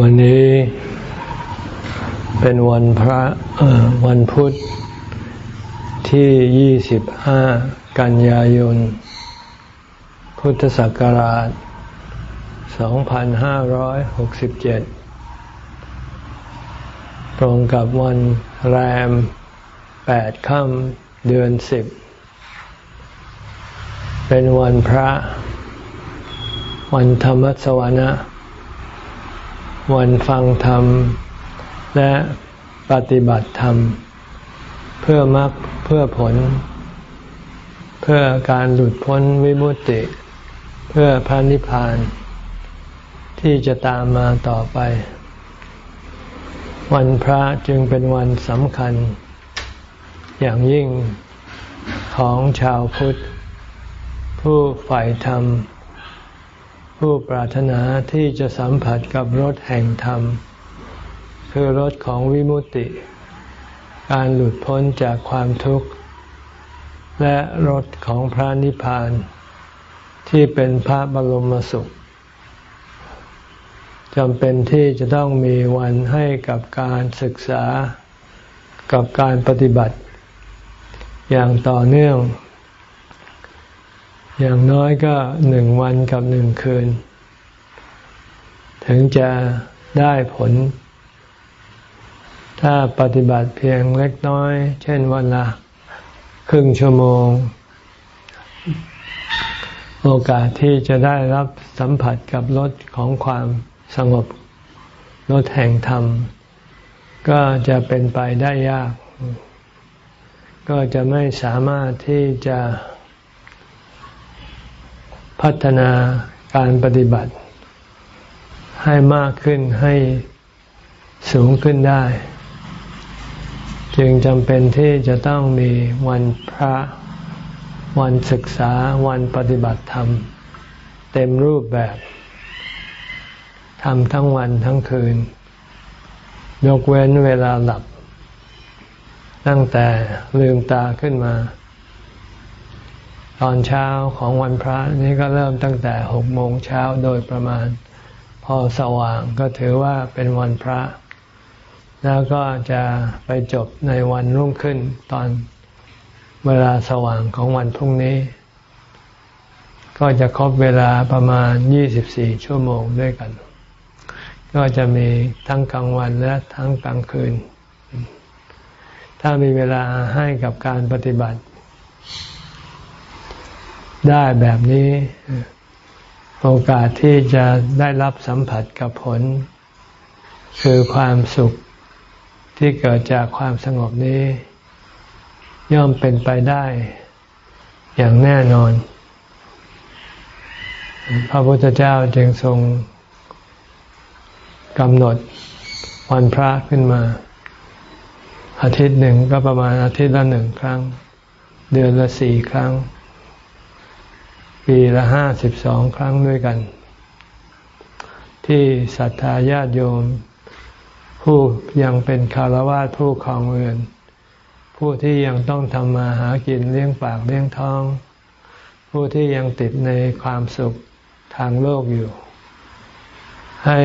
วันนี้เป็นวันพระวันพุธที่ 25 กันยายน พุทธศักราช 2567 ตรงกับวันแรม 8 ค่ำเดือน 10 เป็นวันพระ วันธรรมสวนะ วันฟังธรรม และปฏิบัติธรรม เพื่อมรรคเพื่อผล เพื่อการหลุดพ้นวิมุตติ เพื่อพระนิพพาน ที่จะตามมาต่อไป วันพระจึงเป็นวันสำคัญ อย่างยิ่งของชาวพุทธ ผู้ใฝ่ธรรม ผู้ปรารถนาที่จะสัมผัสกับรถแห่งธรรม คือรถของวิมุตติ การหลุดพ้นจากความทุกข์ และรถของพระนิพพาน ที่เป็นพระบรมสุขจำเป็นที่จะต้องมีวันให้กับการศึกษากับการปฏิบัติ อย่างต่อเนื่อง อย่างน้อยก็หนึ่งวันกับหนึ่งคืน ถึงจะได้ผล ถ้าปฏิบัติเพียงเล็กน้อย เช่นวันละครึ่งชั่วโมง โอกาสที่จะได้รับสัมผัสกับรสของความสงบรสแห่งธรรม ก็จะเป็นไปได้ยาก ก็จะไม่สามารถที่จะ พัฒนาการปฏิบัติ ให้มากขึ้นให้สูงขึ้นได้ จึงจำเป็นที่จะต้องมีวันพระ วันศึกษาวันปฏิบัติธรรม เต็มรูปแบบทำทั้งวันทั้งคืน ยกเว้นเวลาหลับ ตั้งแต่ลืมตาขึ้นมา ตอนเช้าของวันพระนี่ก็เริ่มตั้งแต่หกโมงเช้าโดยประมาณ พอสว่างก็ถือว่าเป็นวันพระ แล้วก็จะไปจบในวันรุ่งขึ้นตอนเวลาสว่างของวันพรุ่งนี้ ก็จะครบเวลาประมาณ 24 ชั่วโมงด้วยกัน ก็จะมีทั้งกลางวันและทั้งกลางคืน ถ้ามีเวลาให้กับการปฏิบัติ ได้แบบนี้ โอกาสที่จะได้รับสัมผัสกับผล คือความสุขที่เกิดจากความสงบนี้ ย่อมเป็นไปได้อย่างแน่นอน พระพุทธเจ้าจึงทรงกำหนดวันพระขึ้นมา อาทิตย์หนึ่งก็ประมาณอาทิตย์ละหนึ่งครั้ง เดือนละสี่ครั้ง ปีละห้าสิบสองครั้งด้วยกัน ที่ศรัทธาญาติโยม ผู้ยังเป็นคารวะผู้ครองเรือน ผู้ที่ยังต้องทำมาหากินเลี้ยงปากเลี้ยงท้อง ผู้ที่ยังติดในความสุขทางโลกอยู่ ให้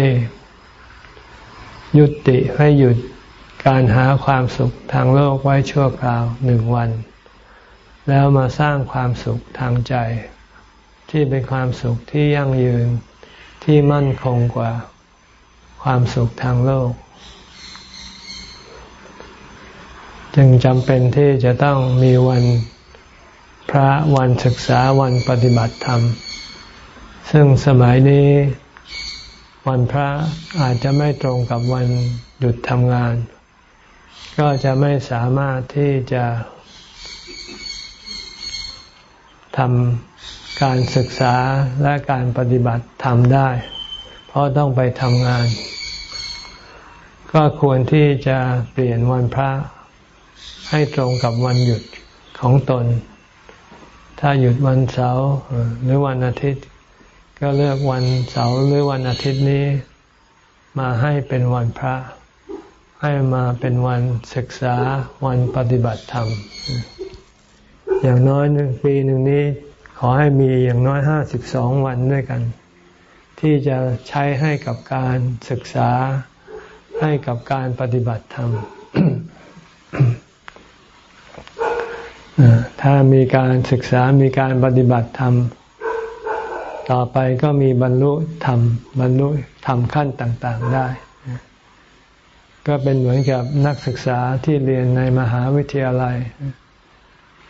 ยุติให้หยุดการหาความสุขทางโลกไว้ชั่วคราวหนึ่งวัน แล้วมาสร้างความสุขทางใจ ที่เป็นความสุขที่ยั่งยืนที่มั่นคงกว่าความสุขทางโลก จึงจำเป็นที่จะต้องมีวันพระวันศึกษาวันปฏิบัติธรรม ซึ่งสมัยนี้วันพระอาจจะไม่ตรงกับวันหยุดทำงาน ก็จะไม่สามารถที่จะทำ การศึกษาและการปฏิบัติทำได้ เพราะต้องไปทำงาน ก็ควรที่จะเปลี่ยนวันพระ ให้ตรงกับวันหยุดของตน ถ้าหยุดวันเสาร์หรือวันอาทิตย์ ก็เลือกวันเสาร์หรือวันอาทิตย์นี้ มาให้เป็นวันพระ ให้มาเป็นวันศึกษาวันปฏิบัติธรรม อย่างน้อยหนึ่งปีหนึ่งนี้ ขอให้มีอย่างน้อยห้าสิบสองวันด้วยกัน ที่จะใช้ให้กับการศึกษาให้กับการปฏิบัติธรรมถ้ามีการศึกษามีการปฏิบัติธรรม ต่อไปก็มีบรรลุธรรมบรรลุธรรมขั้นต่างๆได้ ก็เป็นเหมือนกับนักศึกษาที่เรียนในมหาวิทยาลัย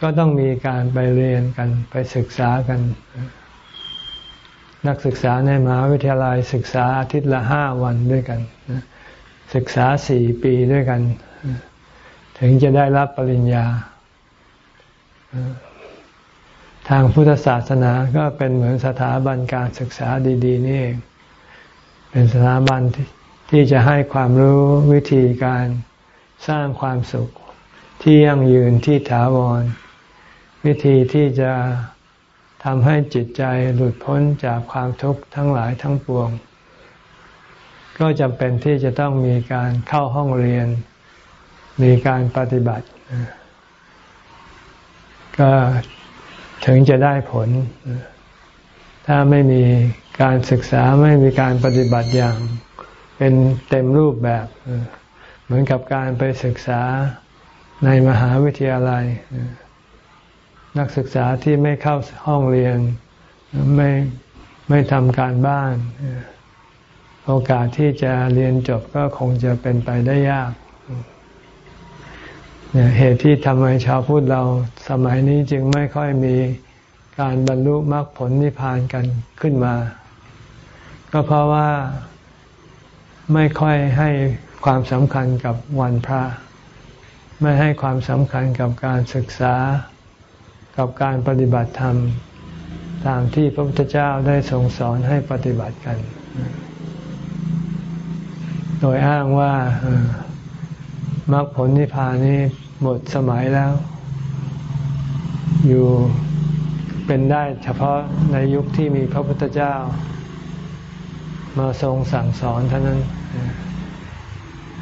ก็ต้องมีการไปเรียนกันไปศึกษากัน นักศึกษาในมหาวิทยาลัยศึกษาอาทิตย์ละห้าวันด้วยกัน ศึกษาสี่ปีด้วยกัน ถึงจะได้รับปริญญา ทางพุทธศาสนาก็เป็นเหมือนสถาบันการศึกษาดี ๆ นี่เองเป็นสถาบันที่จะให้ความรู้วิธีการสร้างความสุขที่ยั่งยืนที่ถาวร วิธีที่จะทำให้จิตใจหลุดพ้นจากความทุกข์ทั้งหลายทั้งปวง ก็จำเป็นที่จะต้องมีการเข้าห้องเรียน มีการปฏิบัติ ก็ถึงจะได้ผล ถ้าไม่มีการศึกษาไม่มีการปฏิบัติอย่างเป็นเต็มรูปแบบ เหมือนกับการไปศึกษาในมหาวิทยาลัย นักศึกษาที่ไม่เข้าห้องเรียน ไม่ไม่ทำการบ้าน โอกาสที่จะเรียนจบก็คงจะเป็นไปได้ยากเนี่ยเหตุที่ทำไมชาวพุทธเราสมัยนี้จึงไม่ค่อยมีการบรรลุมรรคผลนิพพานกันขึ้นมา ก็เพราะว่าไม่ค่อยให้ความสำคัญกับวันพระ ไม่ให้ความสำคัญกับการศึกษา กับการปฏิบัติธรรม ตามที่พระพุทธเจ้าได้ทรงสอนให้ปฏิบัติกัน โดยอ้างว่ามรรคผลนิพพานนี้หมดสมัยแล้ว อยู่เป็นได้เฉพาะในยุคที่มีพระพุทธเจ้า มาทรงสั่งสอนเท่านั้น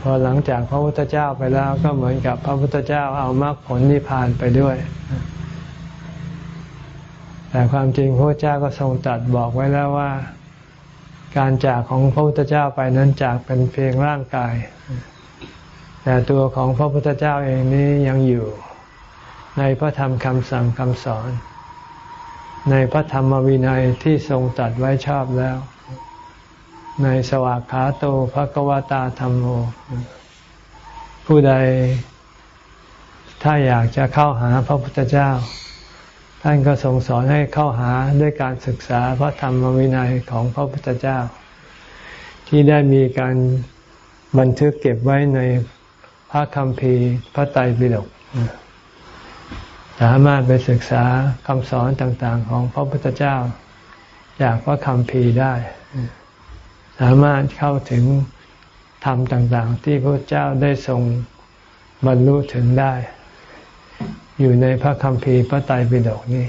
พอหลังจากพระพุทธเจ้าไปแล้วก็เหมือนกับพระพุทธเจ้าเอามรรคผลนิพพานไปด้วย แต่ความจริงพระเจ้าก็ทรงตรัสบอกไว้แล้วว่า การจากของพระพุทธเจ้าไปนั้นจากเป็นเพียงร่างกาย แต่ตัวของพระพุทธเจ้าเองนี้ยังอยู่ในพระธรรมคำสั่งคำสอน ในพระธรรมวินัยที่ทรงตัดไว้ชอบแล้ว ในสวากขาโตภะกวตาธรรมโม ผู้ใดถ้าอยากจะเข้าหาพระพุทธเจ้า ท่านก็ทรงสอนให้เข้าหาด้วยการศึกษาพระธรรมวินัยของพระพุทธเจ้า ที่ได้มีการบันทึกเก็บไว้ในพระคำพีพระไตรปิฎกสามารถไปศึกษาคำสอนต่างๆ ของพระพุทธเจ้า จากพระคำพีได้ สามารถเข้าถึงธรรมต่างๆ ที่พระเจ้าได้ทรงบรรลุถึงได้ อยู่ในพระคำพีพระไตรปิฎกนี่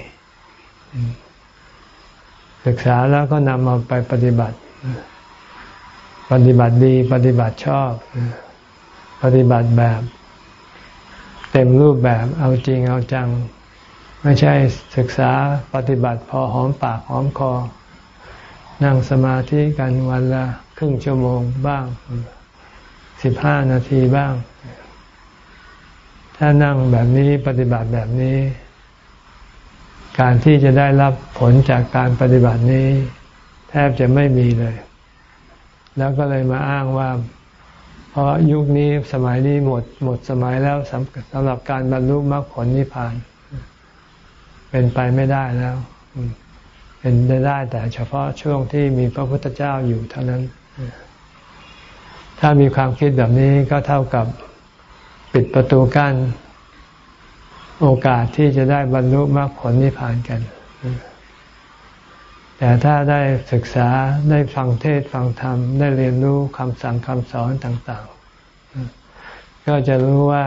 ศึกษาแล้วก็นำมาไปปฏิบัติ ปฏิบัติดี ปฏิบัติชอบ ปฏิบัติแบบ เต็มรูปแบบเอาจริงเอาจัง ไม่ใช่ศึกษาปฏิบัติพอหอมปากหอมคอ นั่งสมาธิกันวันละครึ่งชั่วโมงบ้างสิบห้านาทีบ้าง ถ้านั่งแบบนี้ปฏิบัติแบบนี้ การที่จะได้รับผลจากการปฏิบัตินี้ แทบจะไม่มีเลย แล้วก็เลยมาอ้างว่า เพราะยุคนี้สมัยนี้หมดหมดสมัยแล้วสำสำหรับการบรรลุมรรคผลนิพพาน เป็นไปไม่ได้แล้ว เป็นได้ได้แต่เฉพาะช่วงที่มีพระพุทธเจ้าอยู่เท่านั้น ถ้ามีความคิดแบบนี้ก็เท่ากับ ปิดประตูกั้นโอกาสที่จะได้บรรลุมรรคผลนิพพานกัน แต่ถ้าได้ศึกษาได้ฟังเทศฟังธรรม ได้เรียนรู้คำสั่งคำสอนต่าง ๆ ก็จะรู้ว่า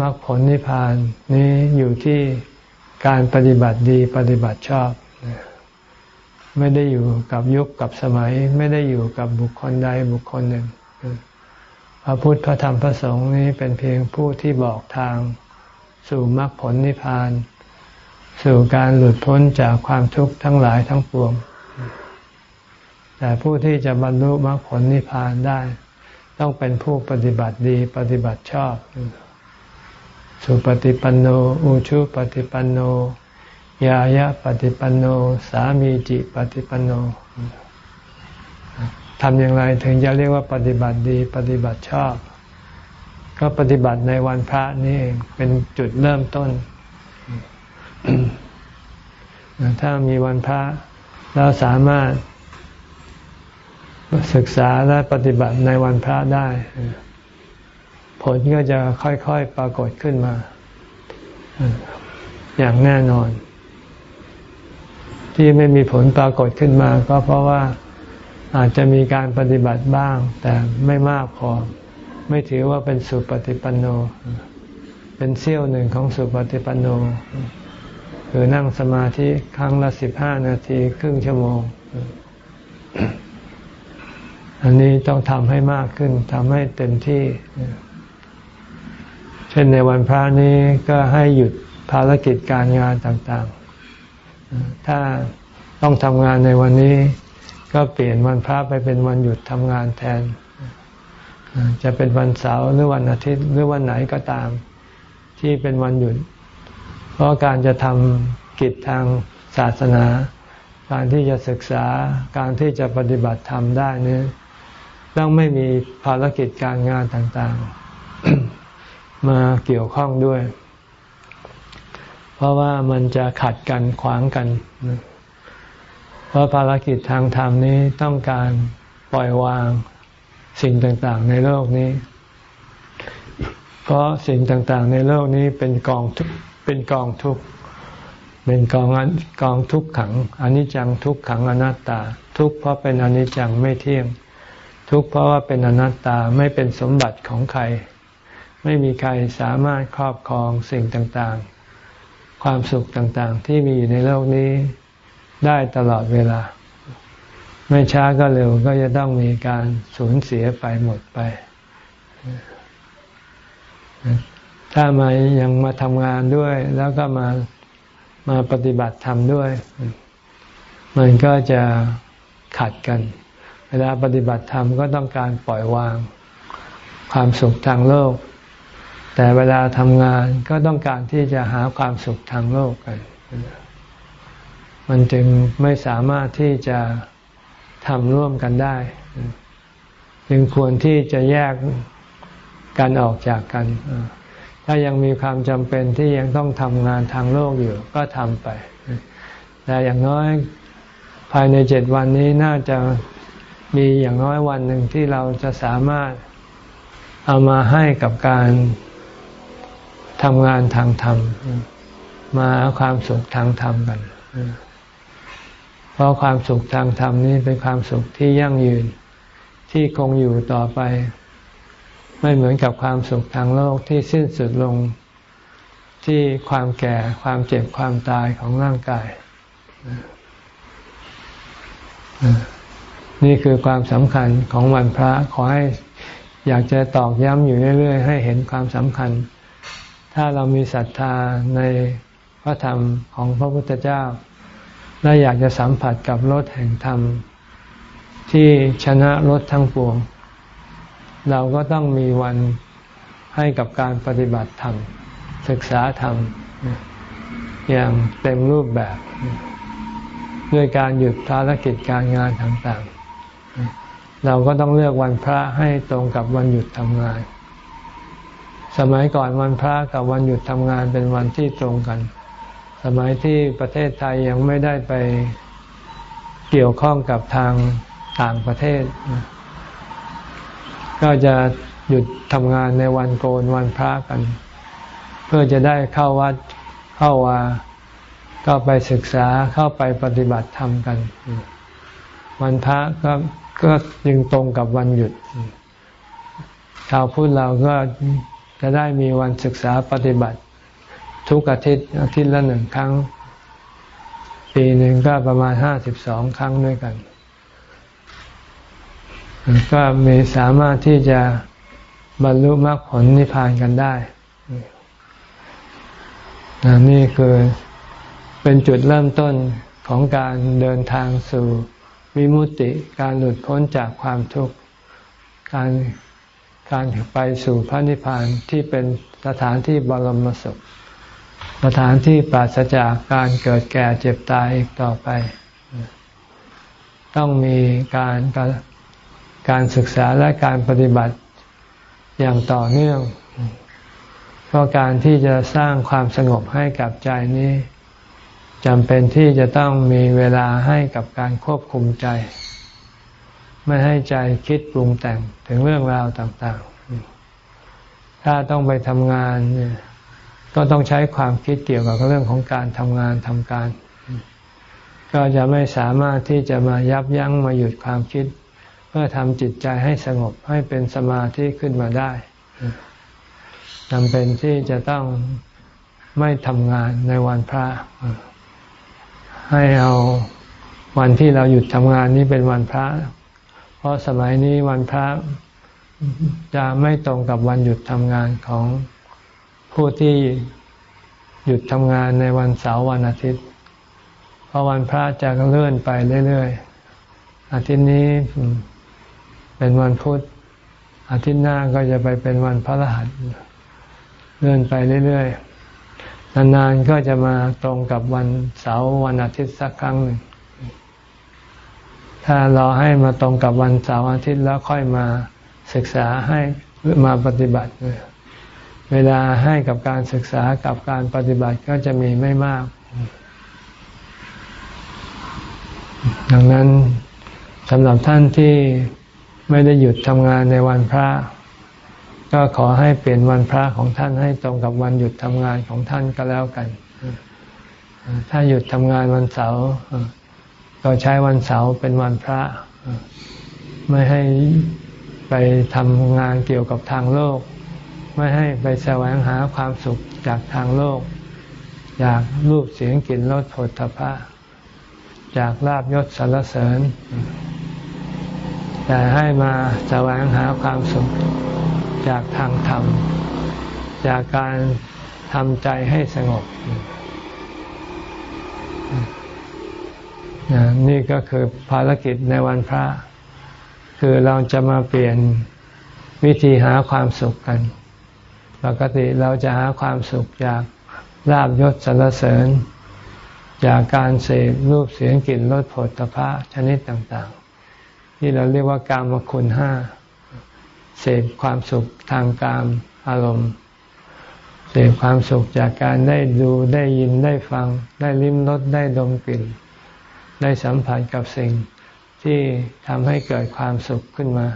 มรรคผลนิพพานนี้อยู่ที่การปฏิบัติดีปฏิบัติชอบ ไม่ได้อยู่กับยุคกับสมัย ไม่ได้อยู่กับบุคคลใดบุคคลหนึ่ง พระพุทธพระธรรมพระสงฆ์นี้เป็นเพียงผู้ที่บอกทาง สู่มรรคผลนิพพาน สู่การหลุดพ้นจากความทุกข์ทั้งหลายทั้งปวง แต่ผู้ที่จะบรรลุมรรคผลนิพพานได้ ต้องเป็นผู้ปฏิบัติดีปฏิบัติชอบ สุปฏิปันโนอุชุปฏิปันโนยายะปฏิปันโน สามีจิปฏิปันโน ทำอย่างไรถึงจะเรียกว่าปฏิบัติดีปฏิบัติชอบ ก็ปฏิบัติในวันพระนี่เองเป็นจุดเริ่มต้น ถ้ามีวันพระเราสามารถศึกษาและปฏิบัติในวันพระได้ ผลก็จะค่อยๆปรากฏขึ้นมา อย่างแน่นอน ที่ไม่มีผลปรากฏขึ้นมา ก็เพราะว่า อาจจะมีการปฏิบัติบ้าง แต่ไม่มากพอ ไม่ถือว่าเป็นสุปฏิปันโน เป็นเสี้ยวหนึ่งของสุปฏิปันโน คือนั่งสมาธิครั้งละสิบห้านาทีครึ่งชั่วโมง อันนี้ต้องทำให้มากขึ้นทำให้เต็มที่ เช่นในวันพระนี้ก็ให้หยุดภารกิจการงานต่างๆ ถ้าต้องทำงานในวันนี้ ก็เปลี่ยนวันพระไปเป็นวันหยุดทำงานแทน จะเป็นวันเสาร์หรือวันอาทิตย์หรือวันไหนก็ตาม ที่เป็นวันหยุด เพราะการจะทำกิจทางศาสนา การที่จะศึกษาการที่จะปฏิบัติธรรมได้นี้ต้องไม่มีภารกิจการงานต่างๆ มาเกี่ยวข้องด้วย เพราะว่ามันจะขัดกันขวางกัน เพราะภารกิจทางธรรมนี้ต้องการปล่อยวางสิ่งต่างๆ ในโลกนี้ เพราะสิ่งต่างๆ ในโลกนี้เป็นกองทุกเป็นกองทุกเป็นกองกองทุกขังอนิจจังทุกขังอนัตตา ทุกเพราะเป็นอนิจจังไม่เที่ยง ทุกเพราะว่าเป็นอนัตตาไม่เป็นสมบัติของใคร ไม่มีใครสามารถครอบครองสิ่งต่างๆ ความสุขต่างๆ ที่มีอยู่ในโลกนี้ ได้ตลอดเวลา ไม่ช้าก็เร็วก็จะต้องมีการสูญเสียไปหมดไป ถ้ามายังมาทำงานด้วย แล้วก็มามาปฏิบัติธรรมด้วย มันก็จะขัดกัน เวลาปฏิบัติธรรมก็ต้องการปล่อยวาง ความสุขทางโลก แต่เวลาทำงานก็ต้องการที่จะหาความสุขทางโลกกัน มันจึงไม่สามารถที่จะทำร่วมกันได้ จึงควรที่จะแยกกันออกจากกัน ถ้ายังมีความจำเป็นที่ยังต้องทำงานทางโลกอยู่ก็ทำไป แต่อย่างน้อยภายในเจ็ดวันนี้น่าจะมีอย่างน้อยวันหนึ่งที่เราจะสามารถเอามาให้กับการทำงานทางธรรม มาเอาความสุขทางธรรมกัน เพราะความสุขทางธรรมนี้เป็นความสุขที่ยั่งยืน ที่คงอยู่ต่อไป ไม่เหมือนกับความสุขทางโลกที่สิ้นสุดลง ที่ความแก่ความเจ็บความตายของร่างกาย นี่คือความสำคัญของวันพระขอให้อยากจะตอกย้ำอยู่เรื่อย ๆ ให้เห็นความสำคัญ ถ้าเรามีศรัทธาในพระธรรมของพระพุทธเจ้า และอยากจะสัมผัสกับรถแห่งธรรม ที่ชนะรถทั้งปวง เราก็ต้องมีวันให้กับการปฏิบัติธรรม ศึกษาธรรม อย่างเต็มรูปแบบ ด้วยการหยุดภารกิจการงานต่างๆ เราก็ต้องเลือกวันพระให้ตรงกับวันหยุดทำงาน สมัยก่อนวันพระกับวันหยุดทำงานเป็นวันที่ตรงกัน สมัยที่ประเทศไทยยังไม่ได้ไปเกี่ยวข้องกับทางต่างประเทศ ก็จะหยุดทำงานในวันโกนวันพระกัน เพื่อจะได้เข้าวัดเข้าวาก็ไปศึกษาเข้าไปปฏิบัติธรรมกัน วันพระก็ก็ยังตรงกับวันหยุด ชาวพุทธเราก็จะได้มีวันศึกษาปฏิบัติ ทุกอาทิตย์อาทิตย์ละหนึ่งครั้ง ปีหนึ่งก็ประมาณห้าสิบสองครั้งด้วยกัน ก็มีสามารถที่จะบรรลุมรรคผลนิพพานกันได้ นี่คือเป็นจุดเริ่มต้นของการเดินทางสู่วิมุตติ การหลุดพ้นจากความทุกข์ การการไปสู่พระนิพพานที่เป็นสถานที่บรมสุข สถานที่ปราศจากการเกิดแก่เจ็บตายอีกต่อไป ต้องมีการการการศึกษาและการปฏิบัติอย่างต่อเนื่อง เพราะการที่จะสร้างความสงบให้กับใจนี้จำเป็นที่จะต้องมีเวลาให้กับการควบคุมใจ ไม่ให้ใจคิดปรุงแต่งถึงเรื่องราวต่างๆ ถ้าต้องไปทำงาน ก็ต้องใช้ความคิดเกี่ยวกับเรื่องของการทำงานทำการ ก็จะไม่สามารถที่จะมายับยั้งมาหยุดความคิด เพื่อทำจิตใจให้สงบให้เป็นสมาธิขึ้นมาได้จำเป็นที่จะต้องไม่ทำงานในวันพระ ให้เอาวันที่เราหยุดทำงานนี้เป็นวันพระ เพราะสมัยนี้วันพระจะไม่ตรงกับวันหยุดทำงานของ ผู้ที่หยุดทำงานในวันเสาร์วันอาทิตย์ เพราะวันพระจะเลื่อนไปเรื่อยๆ อาทิตย์นี้เป็นวันพุธ อาทิตย์หน้าก็จะไปเป็นวันพระรหัส เลื่อนไปเรื่อยๆ นานๆ ก็จะมาตรงกับวันเสาร์วันอาทิตย์สักครั้งหนึ่ง ถ้าเราให้มาตรงกับวันเสาร์อาทิตย์แล้วค่อยมาศึกษาให้มาปฏิบัติเเวลาให้กับการศึกษากับการปฏิบัติก็จะมีไม่มาก ดังนั้นสำหรับท่านที่ไม่ได้หยุดทำงานในวันพระ ก็ขอให้เปลี่ยนวันพระของท่านให้ตรงกับวันหยุดทำงานของท่านก็แล้วกัน ถ้าหยุดทำงานวันเสาร์ก็ใช้วันเสาร์เป็นวันพระ ไม่ให้ไปทำงานเกี่ยวกับทางโลก ไม่ให้ไปแสวงหาความสุขจากทางโลก จากรูปเสียงกลิ่นรสผลทพะ จากลาบยศสารเสริญ แต่ให้มาแสวงหาความสุขจากทางธรรม จากการทำใจให้สงบ นี่ก็คือภารกิจในวันพระ คือเราจะมาเปลี่ยนวิธีหาความสุขกัน ปกติเราจะหาความสุขจากลาบยศสรรเสริญ จากการเสพรูปเสียงกลิ่นรสผลตภะชนิดต่างๆ ที่เราเรียกว่ากามคุณห้าเสพความสุขทางกามอารมณ์ เสพความสุขจากการได้ดูได้ยินได้ฟัง ได้ลิ้มรสได้ดมกลิ่น ได้สัมผัสกับสิ่งที่ทำให้เกิดความสุขขึ้นมา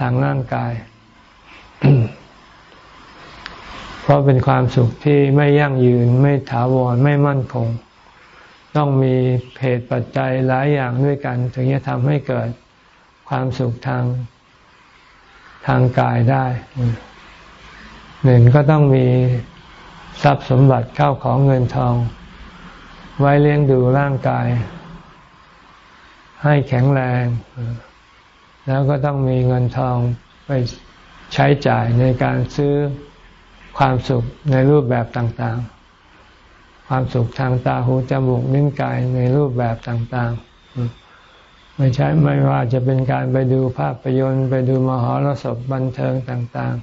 ทางร่างกาย เพราะเป็นความสุขที่ไม่ยั่งยืนไม่ถาวรไม่มั่นคง ต้องมีเหตุปัจจัยหลายอย่างด้วยกัน ถึงจะทำให้เกิดความสุขทางทางกายได้หนึ่งก็ต้องมีทรัพย์สมบัติเข้าของเงินทอง ไว้เลี้ยงดูร่างกาย ให้แข็งแรง แล้วก็ต้องมีเงินทองไปใช้จ่ายในการซื้อ ความสุขในรูปแบบต่างๆ ความสุขทางตาหูจมูกนิ้นกายในรูปแบบต่างๆ ไม่ใช่ไม่ว่าจะเป็นการไปดูภาพยนตร์ ไปดูมหรสพบันเทิงต่าง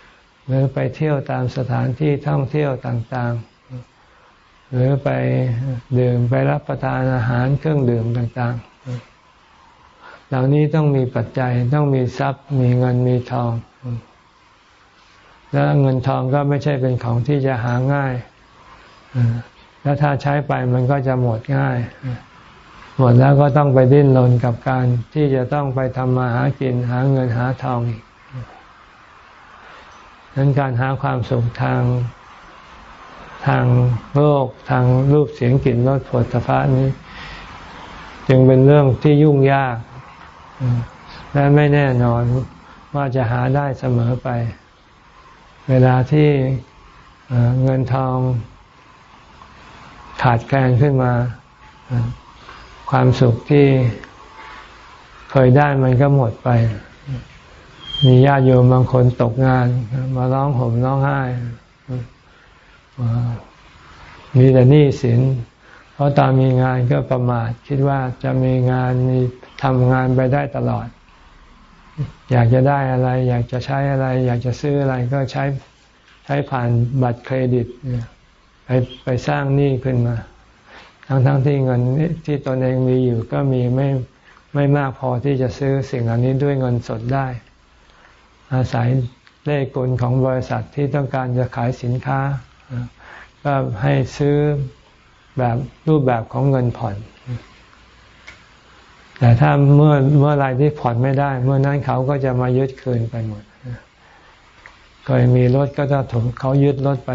ๆ หรือไปเที่ยวตามสถานที่ท่องเที่ยวต่างๆ หรือไปดื่มไปรับประทานอาหารเครื่องดื่มต่างๆ เหล่านี้ต้องมีปัจจัยต้องมีทรัพย์มีเงินมีทอง แล้วเงินทองก็ไม่ใช่เป็นของที่จะหาง่าย แล้วถ้าใช้ไปมันก็จะหมดง่าย หมดแล้วก็ต้องไปดิ้นรนกับการที่จะต้องไปทำมาหากินหาเงินหาทองอีกนั้นการหาความสุขทางทางโลกทางรูปเสียงกลิ่นรสผลสะพานี้ จึงเป็นเรื่องที่ยุ่งยาก และไม่แน่นอนว่าจะหาได้เสมอไป เวลาที่เงินทองขาดแคลนขึ้นมา ความสุขที่เคยได้มันก็หมดไป มีญาติโยมบางคนตกงาน มาร้องห่มร้องไห้ มีแต่หนี้สิน เพราะตอนมีงานก็ประมาท คิดว่าจะมีงานมีทำงานไปได้ตลอด อยากจะได้อะไร อยากจะใช้อะไร อยากจะซื้ออะไรก็ใช้ใช้ผ่านบัตรเครดิตไปไปสร้างหนี้ขึ้นมา ทั้งทั้งที่เงินที่ตนเองมีอยู่ก็มีไม่ไม่มากพอที่จะซื้อสิ่งเหล่านี้ด้วยเงินสดได้ อาศัยเลขกลของบริษัทที่ต้องการจะขายสินค้า ก็ให้ซื้อแบบรูปแบบของเงินผ่อน แต่ถ้าเมื่อเมื่อไรที่ผ่อนไม่ได้ เมื่อนั้นเขาก็จะมายึดคืนไปหมดเคยมีรถก็จะถูกเขายึดรถไป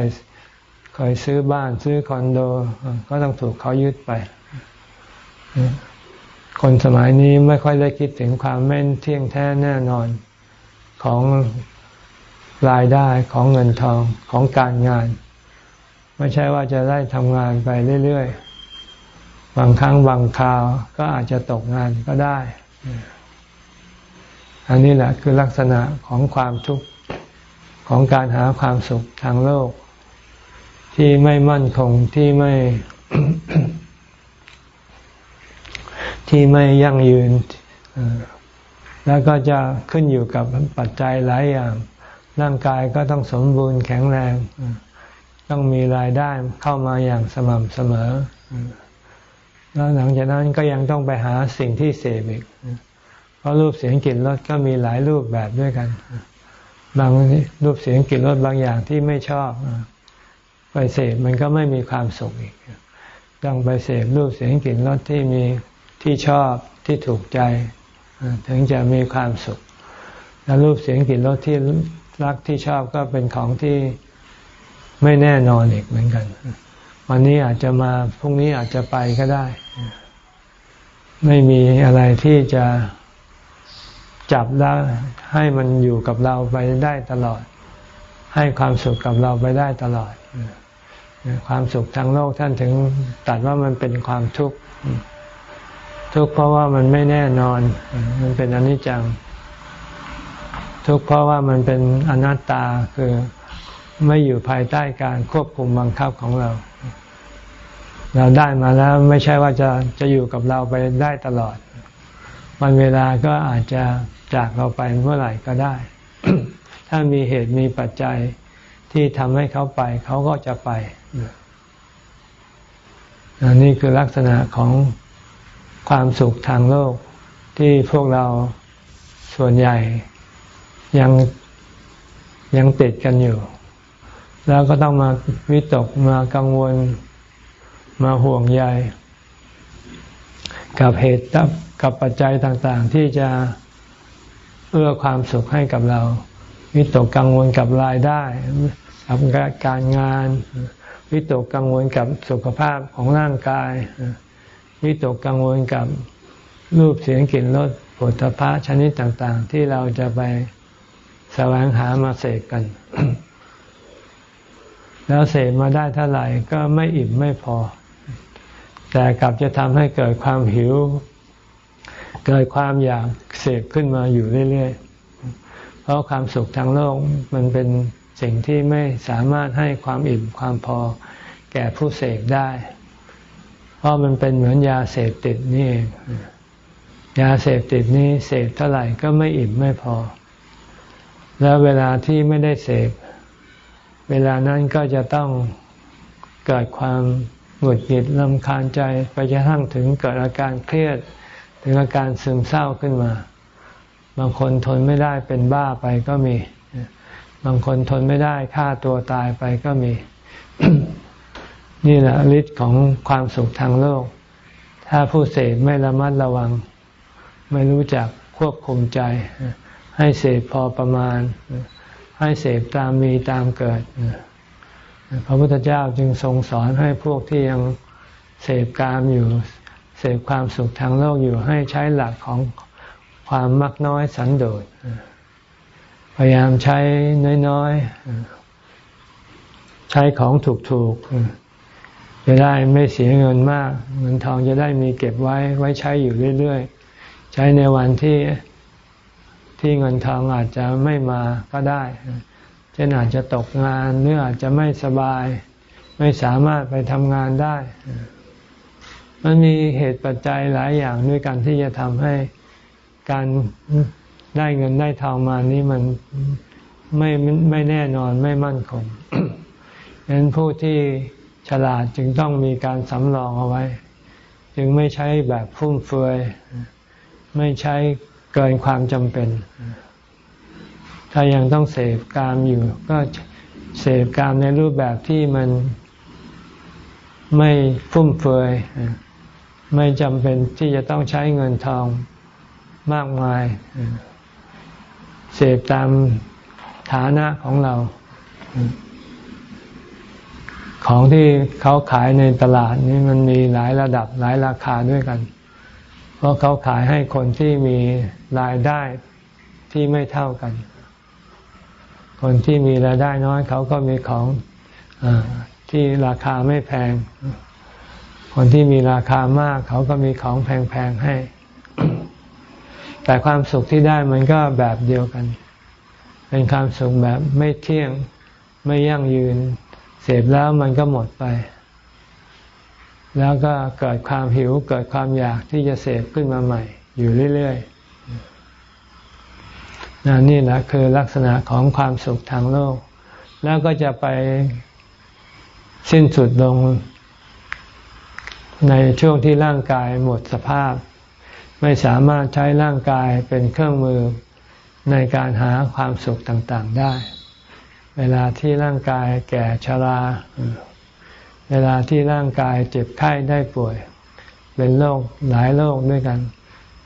เคยซื้อบ้านซื้อคอนโด ก็ต้องถูกเขายึดไป คนสมัยนี้ไม่ค่อยได้คิดถึงความแม่นเที่ยงแท้แน่นอนของรายได้ของเงินทองของการงาน ไม่ใช่ว่าจะได้ทำงานไปเรื่อยๆ บางครั้งบางคราวก็อาจจะตกงานก็ได้ อันนี้แหละคือลักษณะของความทุกข์ของการหาความสุขทางโลก ที่ไม่มั่นคงที่ไม่ ที่ไม่ยั่งยืน แล้วก็จะขึ้นอยู่กับปัจจัยหลายอย่าง ร่างกายก็ต้องสมบูรณ์แข็งแรง ต้องมีรายได้เข้ามาอย่างสม่ำเสมอ แล้วหลังจากนั้นก็ยังต้องไปหาสิ่งที่เสพอีกเพราะรูปเสียงกลิ่นรสก็มีหลายรูปแบบด้วยกัน บางรูปเสียงกลิ่นรสบางอย่างที่ไม่ชอบไปเสพมันก็ไม่มีความสุขอีกต้องไปเสพรูปเสียงกลิ่นรสที่มีที่ชอบที่ถูกใจ ถึงจะมีความสุข แล้วรูปเสียงกลิ่นรสที่รักที่ชอบก็เป็นของที่ไม่แน่นอนอีกเหมือนกัน วันนี้อาจจะมาพรุ่งนี้อาจจะไปก็ได้ ไม่มีอะไรที่จะจับแล้วให้มันอยู่กับเราไปได้ตลอด ให้ความสุขกับเราไปได้ตลอด ความสุขทางโลกท่านถึงตัดว่ามันเป็นความทุกข์ทุกข์เพราะว่ามันไม่แน่นอน มันเป็นอนิจจัง ทุกข์เพราะว่ามันเป็นอนัตตาคือไม่อยู่ภายใต้การควบคุมบังคับของเรา เราได้มาแล้วไม่ใช่ว่าจะจะอยู่กับเราไปได้ตลอด วันเวลาก็อาจจะจากเราไปเมื่อไหร่ก็ได้ ถ้ามีเหตุมีปัจจัยที่ทำให้เขาไป เขาก็จะไปอันนี้คือลักษณะของความสุขทางโลกที่พวกเราส่วนใหญ่ยังยังติดกันอยู่ แล้วก็ต้องมาวิตกมากังวล มาห่วงใยกับเหตุกับปัจจัยต่างๆ ที่จะเอื้อความสุขให้กับเราวิตกกังวลกับรายได้กับการงาน วิตกกังวลกับสุขภาพของร่างกาย วิตกกังวลกับรูปเสียงกลิ่นรสผลิตภัณฑ์ชนิดต่างๆ ที่เราจะไปแสวงหามาเสกกัน แล้วเสกมาได้เท่าไหร่ก็ไม่อิ่มไม่พอ แต่กลับจะทำให้เกิดความหิว เกิดความอยากเสพขึ้นมาอยู่เรื่อยๆ เพราะความสุขทางโลกมันเป็นสิ่งที่ไม่สามารถให้ความอิ่มความพอแก่ผู้เสพได้ เพราะมันเป็นเหมือนยาเสพติดนี่เองยาเสพติดนี้เสพเท่าไหร่ก็ไม่อิ่มไม่พอ แล้วเวลาที่ไม่ได้เสพ เวลานั้นก็จะต้องเกิดความ หงุดหงิดลำคาญใจไปจะทั้งถึงเกิดอาการเครียด ถึงอาการซึมเศร้าขึ้นมา บางคนทนไม่ได้เป็นบ้าไปก็มี บางคนทนไม่ได้ฆ่าตัวตายไปก็มี นี่แหละฤทธิ์ของความสุขทางโลก ถ้าผู้เสพไม่ระมัดระวัง ไม่รู้จักควบคุมใจ ให้เสพพอประมาณ ให้เสพตามมีตามเกิด พระพุทธเจ้าจึงทรงสอนให้พวกที่ยังเสพกามอยู่ เสพความสุขทางโลกอยู่ให้ใช้หลักของความมักน้อยสันโดษพยายามใช้น้อยๆ ใช้ของถูกๆ จะได้ไม่เสียเงินมาก เงินทองจะได้มีเก็บไว้ไว้ใช้อยู่เรื่อยๆ ใช้ในวันที่ที่เงินทองอาจจะไม่มาก็ได้ ช่นอาจจะตกงานหรืออาจจะไม่สบาย ไม่สามารถไปทำงานได้ มันมีเหตุปัจจัยหลายอย่างด้วยกันที่จะทำให้การได้เงินได้ทองมานี้มันไม่ไม่แน่นอนไม่มั่นคงฉะนั้นผู้ที่ฉลาดจึงต้องมีการสำรองเอาไว้ จึงไม่ใช้แบบฟุ่มเฟือย ไม่ใช้เกินความจำเป็น ถ้ายังต้องเสพกามอยู่ ก็เสพกามในรูปแบบที่มันไม่ฟุ่มเฟือยไม่จำเป็นที่จะต้องใช้เงินทองมากมาย เสพตามฐานะของเรา ของที่เขาขายในตลาดนี้มันมีหลายระดับหลายราคาด้วยกัน เพราะเขาขายให้คนที่มีรายได้ที่ไม่เท่ากัน คนที่มีรายได้น้อยเขาก็มีของอที่ราคาไม่แพง คนที่มีราคามาก เขาก็มีของแพงๆให้ แต่ความสุขที่ได้มันก็แบบเดียวกัน เป็นความสุขแบบไม่เที่ยงไม่ยั่งยืน เสพแล้วมันก็หมดไป แล้วก็เกิดความหิวเกิดความอยากที่จะเสพขึ้นมาใหม่ อยู่เรื่อยๆ นี่แหละคือลักษณะของความสุขทางโลก แล้วก็จะไปสิ้นสุดลง ในช่วงที่ร่างกายหมดสภาพ ไม่สามารถใช้ร่างกายเป็นเครื่องมือในการหาความสุขต่างๆได้ เวลาที่ร่างกายแก่ชรา เวลาที่ร่างกายเจ็บไข้ได้ป่วย เป็นโรคหลายโรคด้วยกัน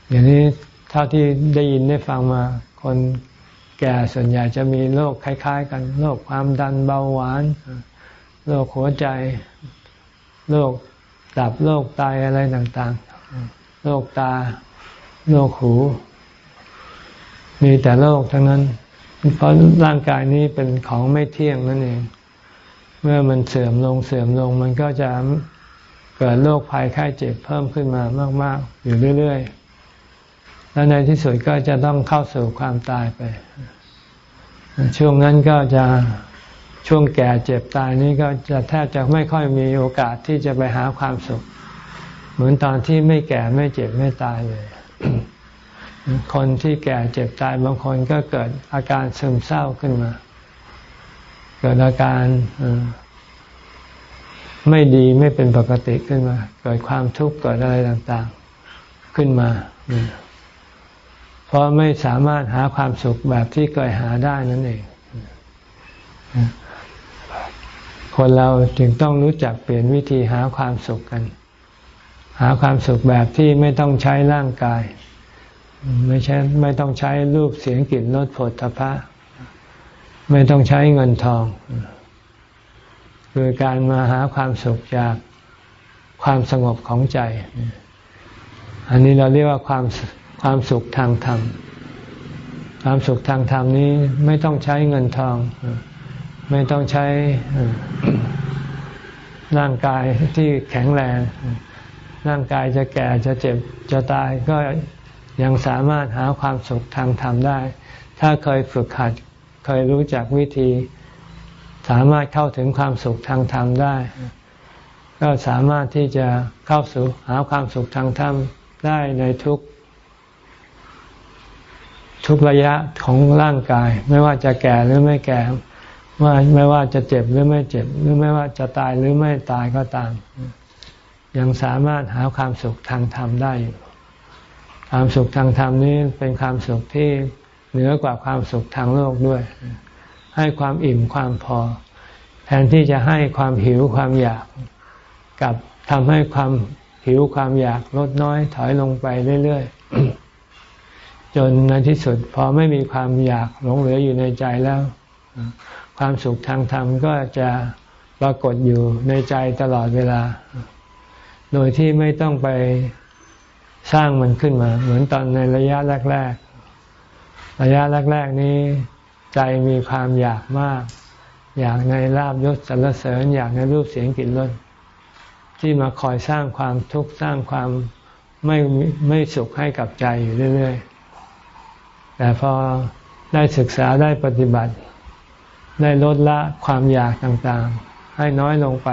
อย่างนี้เท่าที่ได้ยินได้ฟังมาคนแก่ส่วนใหญ่จะมีโรคคล้าย ๆ กันโรคความดันเบาหวานโรคหัวใจโรคตับโรคไตอะไรต่างๆโรคตาโรคหู มีแต่โรคทั้งนั้น เพราะร่างกายนี้เป็นของไม่เที่ยงนั่นเอง เมื่อมันเสื่อมลงเสื่อมลง มันก็จะเกิดโรคภัยไข้เจ็บเพิ่มขึ้นมามาก ๆ อยู่เรื่อย ๆ แล้วในที่สุดก็จะต้องเข้าสู่ความตายไป ช่วงนั้นก็จะช่วงแก่เจ็บตายนี้ก็จะแทบจะไม่ค่อยมีโอกาสที่จะไปหาความสุข เหมือนตอนที่ไม่แก่ไม่เจ็บไม่ตายเลยคนที่แก่เจ็บตายบางคนก็เกิดอาการซึมเศร้าขึ้นมา เกิดอาการไม่ดีไม่เป็นปกติขึ้นมา เกิดความทุกข์เกิดอะไรต่าง ๆ ขึ้นมา เพราะไม่สามารถหาความสุขแบบที่เคยหาได้นั่นเอง คนเราจึงต้องรู้จักเปลี่ยนวิธีหาความสุขกัน หาความสุขแบบที่ไม่ต้องใช้ร่างกาย ไม่ใช่ไม่ต้องใช้รูปเสียงกลิ่นรสผลทพะ ไม่ต้องใช้เงินทอง คือการมาหาความสุขจากความสงบของใจ อันนี้เราเรียกว่าความ ความสุขทางธรรม ความสุขทางธรรมนี้ไม่ต้องใช้เงินทอง ไม่ต้องใช้ร่างกายที่แข็งแรง ร่างกายจะแก่จะเจ็บจะตายก็ยังสามารถหาความสุขทางธรรมได้ ถ้าเคยฝึกหัดเคยรู้จักวิธี สามารถเข้าถึงความสุขทางธรรมได้ ก็สามารถที่จะเข้าสู่หาความสุขทางธรรมได้ในทุก ทุกระยะของร่างกาย ไม่ว่าจะแก่หรือไม่แก่ว่าไม่ว่าจะเจ็บหรือไม่เจ็บ หรือไม่ว่าจะตายหรือไม่ตายก็ตาม ยังสามารถหาความสุขทางธรรมได้อยู่ความสุขทางธรรมนี้เป็นความสุขที่เหนือกว่าความสุขทางโลกด้วย ให้ความอิ่มความพอ แทนที่จะให้ความหิวความอยาก กับทำให้ความหิวความอยากลดน้อยถอยลงไปเรื่อยๆ จนในที่สุดพอไม่มีความอยากหลงเหลืออยู่ในใจแล้ว ความสุขทางธรรมก็จะปรากฏอยู่ในใจตลอดเวลา โดยที่ไม่ต้องไปสร้างมันขึ้นมา เหมือนตอนในระยะแรก ๆ ระยะแรก ๆ นี้ใจมีความอยากมาก อยากในลาบยศสรรเสริญ อยากในรูปเสียงกลิ่นรสที่มาคอยสร้างความทุกข์สร้างความไม่ไม่สุขให้กับใจอยู่เรื่อย ๆ แต่พอได้ศึกษาได้ปฏิบัติ ได้ลดละความอยากต่างๆ ให้น้อยลงไป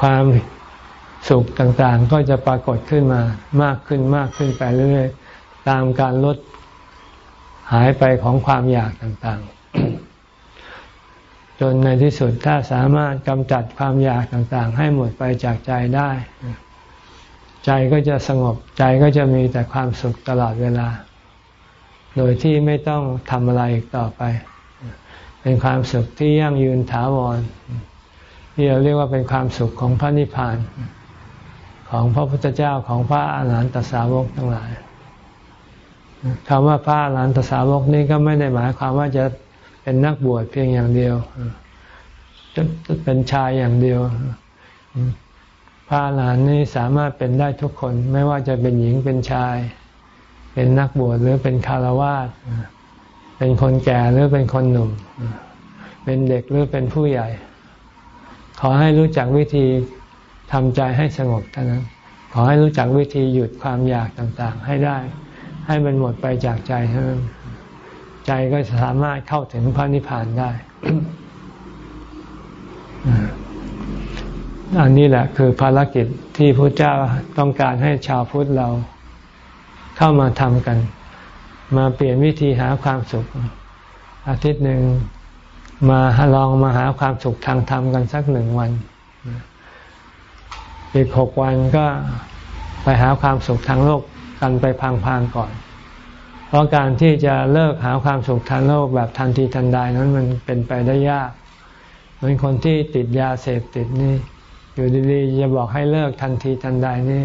ความสุขต่างๆ ก็จะปรากฏขึ้นมามากขึ้นมากขึ้นไปเรื่อยๆ ตามการลดหายไปของความอยากต่างๆ จนในที่สุดถ้าสามารถกำจัดความอยากต่างๆ ให้หมดไปจากใจได้ ใจก็จะสงบใจก็จะมีแต่ความสุขตลอดเวลา โดยที่ไม่ต้องทำอะไรอีกต่อไป เป็นความสุขที่ยั่งยืนถาวรที่เราเรียกว่าเป็นความสุขของพระนิพพาน ของพระพุทธเจ้าของพระอาหารหันตสาวกทั้งหลายคำว่าพระอรหันตสาวกนี้ก็ไม่ได้หมายความว่าจะเป็นนักบวชเพียงอย่างเดียวจะเป็นชายอย่างเดียว พระอรหันนี้สามารถเป็นได้ทุกคน ไม่ว่าจะเป็นหญิงเป็นชาย เป็นนักบวชหรือเป็นคารวาสเป็นคนแก่หรือเป็นคนหนุ่ม เป็นเด็กหรือเป็นผู้ใหญ่ ขอให้รู้จักวิธีทำใจให้สงบเท่านั้น ขอให้รู้จักวิธีหยุดความอยากต่างๆ ให้ได้ ให้มันหมดไปจากใจเท่านั้นใจก็สามารถเข้าถึงพระนิพพานได้ อันนี้แหละคือภารกิจที่พระเจ้าต้องการให้ชาวพุทธเราเข้ามาทำกัน มาเปลี่ยนวิธีหาความสุข อาทิตย์หนึ่งมาลองมาหาความสุขทางธรรมกันสักหนึ่งวัน อีกหกวันก็ไปหาความสุขทางโลกกันไปพังๆก่อน เพราะการที่จะเลิกหาความสุขทางโลกแบบทันทีทันใดนั้นมันเป็นไปได้ยาก เหมือนคนที่ติดยาเสพติดนี่ อยู่ดีๆจะบอกให้เลิกทันทีทันใดนี่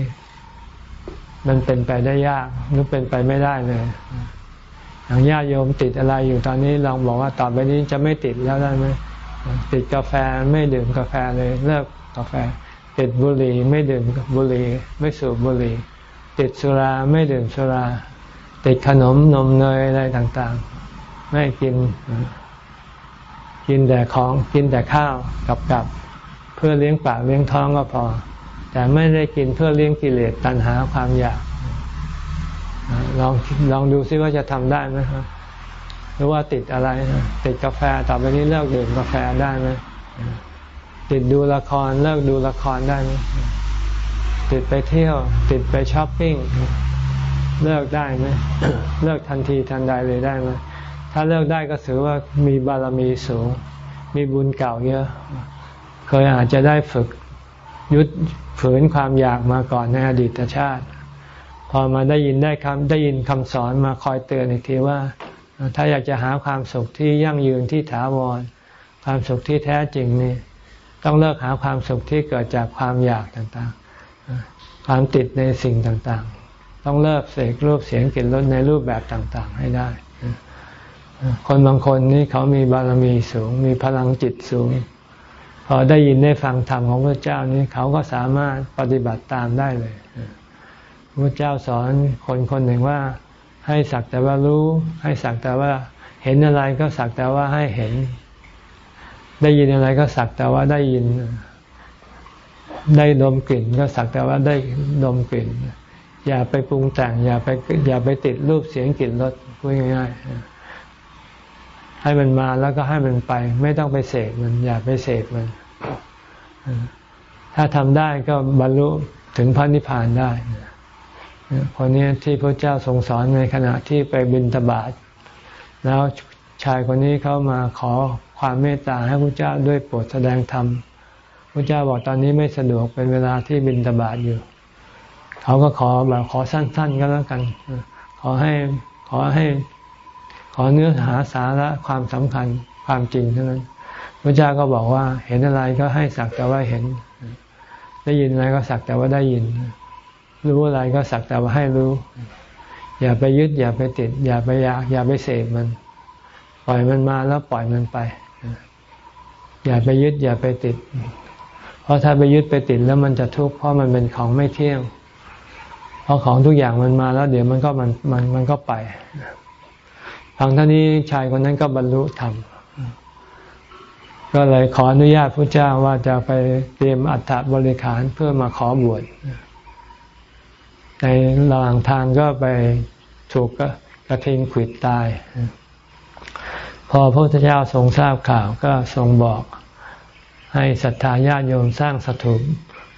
มันเป็นไปได้ยากหรือเป็นไปไม่ได้เลยอย่างญาติโยมติดอะไรอยู่ตอนนี้ลองบอกว่าต่อไปนี้จะไม่ติดแล้วได้ไหมติดกาแฟไม่ดื่มกาแฟเลย เลิกกาแฟ ติดบุหรี่ไม่ดื่มบุหรี่ไม่สูบบุหรี่ติดสุราไม่ดื่มสุรา ติดขนมนมเนยอะไรต่างๆ ไม่กิน กินแต่ของกินแต่ข้าวกับกับ พื่อเลี้ยงปากเลี้ยงท้องก็พอ แต่ไม่ได้กินเพื่อเลี้ยงกิเลสตัณหาความอยากลองลองดูซิว่าจะทำได้ไหมครับหรือว่าติดอะไร ติดกาแฟต่อไปนี้เลิกดื่มกาแฟได้ไหมติดดูละครเลิกดูละครได้ไหมติดไปเที่ยว ติดไปช้อปปิ้งเลิกได้ไหมเลิกทันทีทันใดเลยได้ไหมถ้าเลิกได้ก็ถือว่ามีบารมีสูง มีบุญเก่าเยอะ เคยอาจจะได้ฝึกหยุดฝืนความอยากมาก่อนในอดีตชาติ พอมาได้ยินได้คำได้ยินคำสอนมาคอยเตือนอีกทีว่า ถ้าอยากจะหาความสุขที่ยั่งยืนที่ถาวร ความสุขที่แท้จริงนี่ต้องเลิกหาความสุขที่เกิดจากความอยากต่างๆ ความติดในสิ่งต่างๆ ต้องเลิกเสกรูปเสียงกลิ่นรสในรูปแบบต่างๆ ให้ได้ คนบางคนนี่เขามีบารมีสูง มีพลังจิตสูง พอได้ยินได้ฟังธรรมของพระเจ้านี้เขาก็สามารถปฏิบัติตามได้เลยพระเจ้าสอนคนคนหนึ่งว่า ให้สักแต่ว่ารู้ ให้สักแต่ว่าเห็นอะไรก็สักแต่ว่าให้เห็น ได้ยินอะไรก็สักแต่ว่าได้ยิน ได้ดมกลิ่น ก็สักแต่ว่าได้ดมกลิ่น อย่าไปปรุงแต่ง อย่าไปอย่าไปติดรูปเสียงกลิ่นรสพูดง่ายๆ ให้มันมาแล้วก็ให้มันไป ไม่ต้องไปเสกมันอย่าไปเสกมัน ถ้าทำได้ก็บรรลุถึงพระนิพพานได้คนนี้ที่พระเจ้าทรงสอนในขณะที่ไปบินตบาทแล้วชายคนนี้เขามาขอความเมตตาให้พระเจ้าด้วยโปรดแสดงธรรมพระเจ้าบอกตอนนี้ไม่สะดวกเป็นเวลาที่บินตบาทอยู่ เขาก็ขอแบบขอสั้น ๆ ก็แล้วกัน ขอให้ขอให้ ขอเนื้อหาสาระความสำคัญความจริงเท่านั้นพระเจ้าก็บอกว่า เห็นอะไรก็ให้สักแต่ว่าเห็น ได้ยินอะไรก็สักแต่ว่าได้ยิน รู้อะไรก็สักแต่ว่าให้รู้ อย่าไปยึด อย่าไปติด อย่าไปอยากอย่าไปเสพมัน ปล่อยมันมาแล้วปล่อยมันไป อย่าไปยึด อย่าไปติด เพราะถ้าไปยึดไปติดแล้วมันจะทุกข์เพราะมันเป็นของไม่เที่ยง เพราะของทุกอย่างมันมาแล้ว เดี๋ยวมันก็มันมันมันก็ไป ฟังท่านี้ชายคนนั้นก็บรรลุธรรมก็เลยขออนุญาตพระเจ้าว่าจะไปเตรียมอัฐบริขารเพื่อมาขอบวชในระหว่างทางก็ไปถูกกระทิงขิดตาย พอพระพุทธเจ้าทรงทราบข่าวก็ทรงบอกให้ศรัทธาญาติโยมสร้างสถูป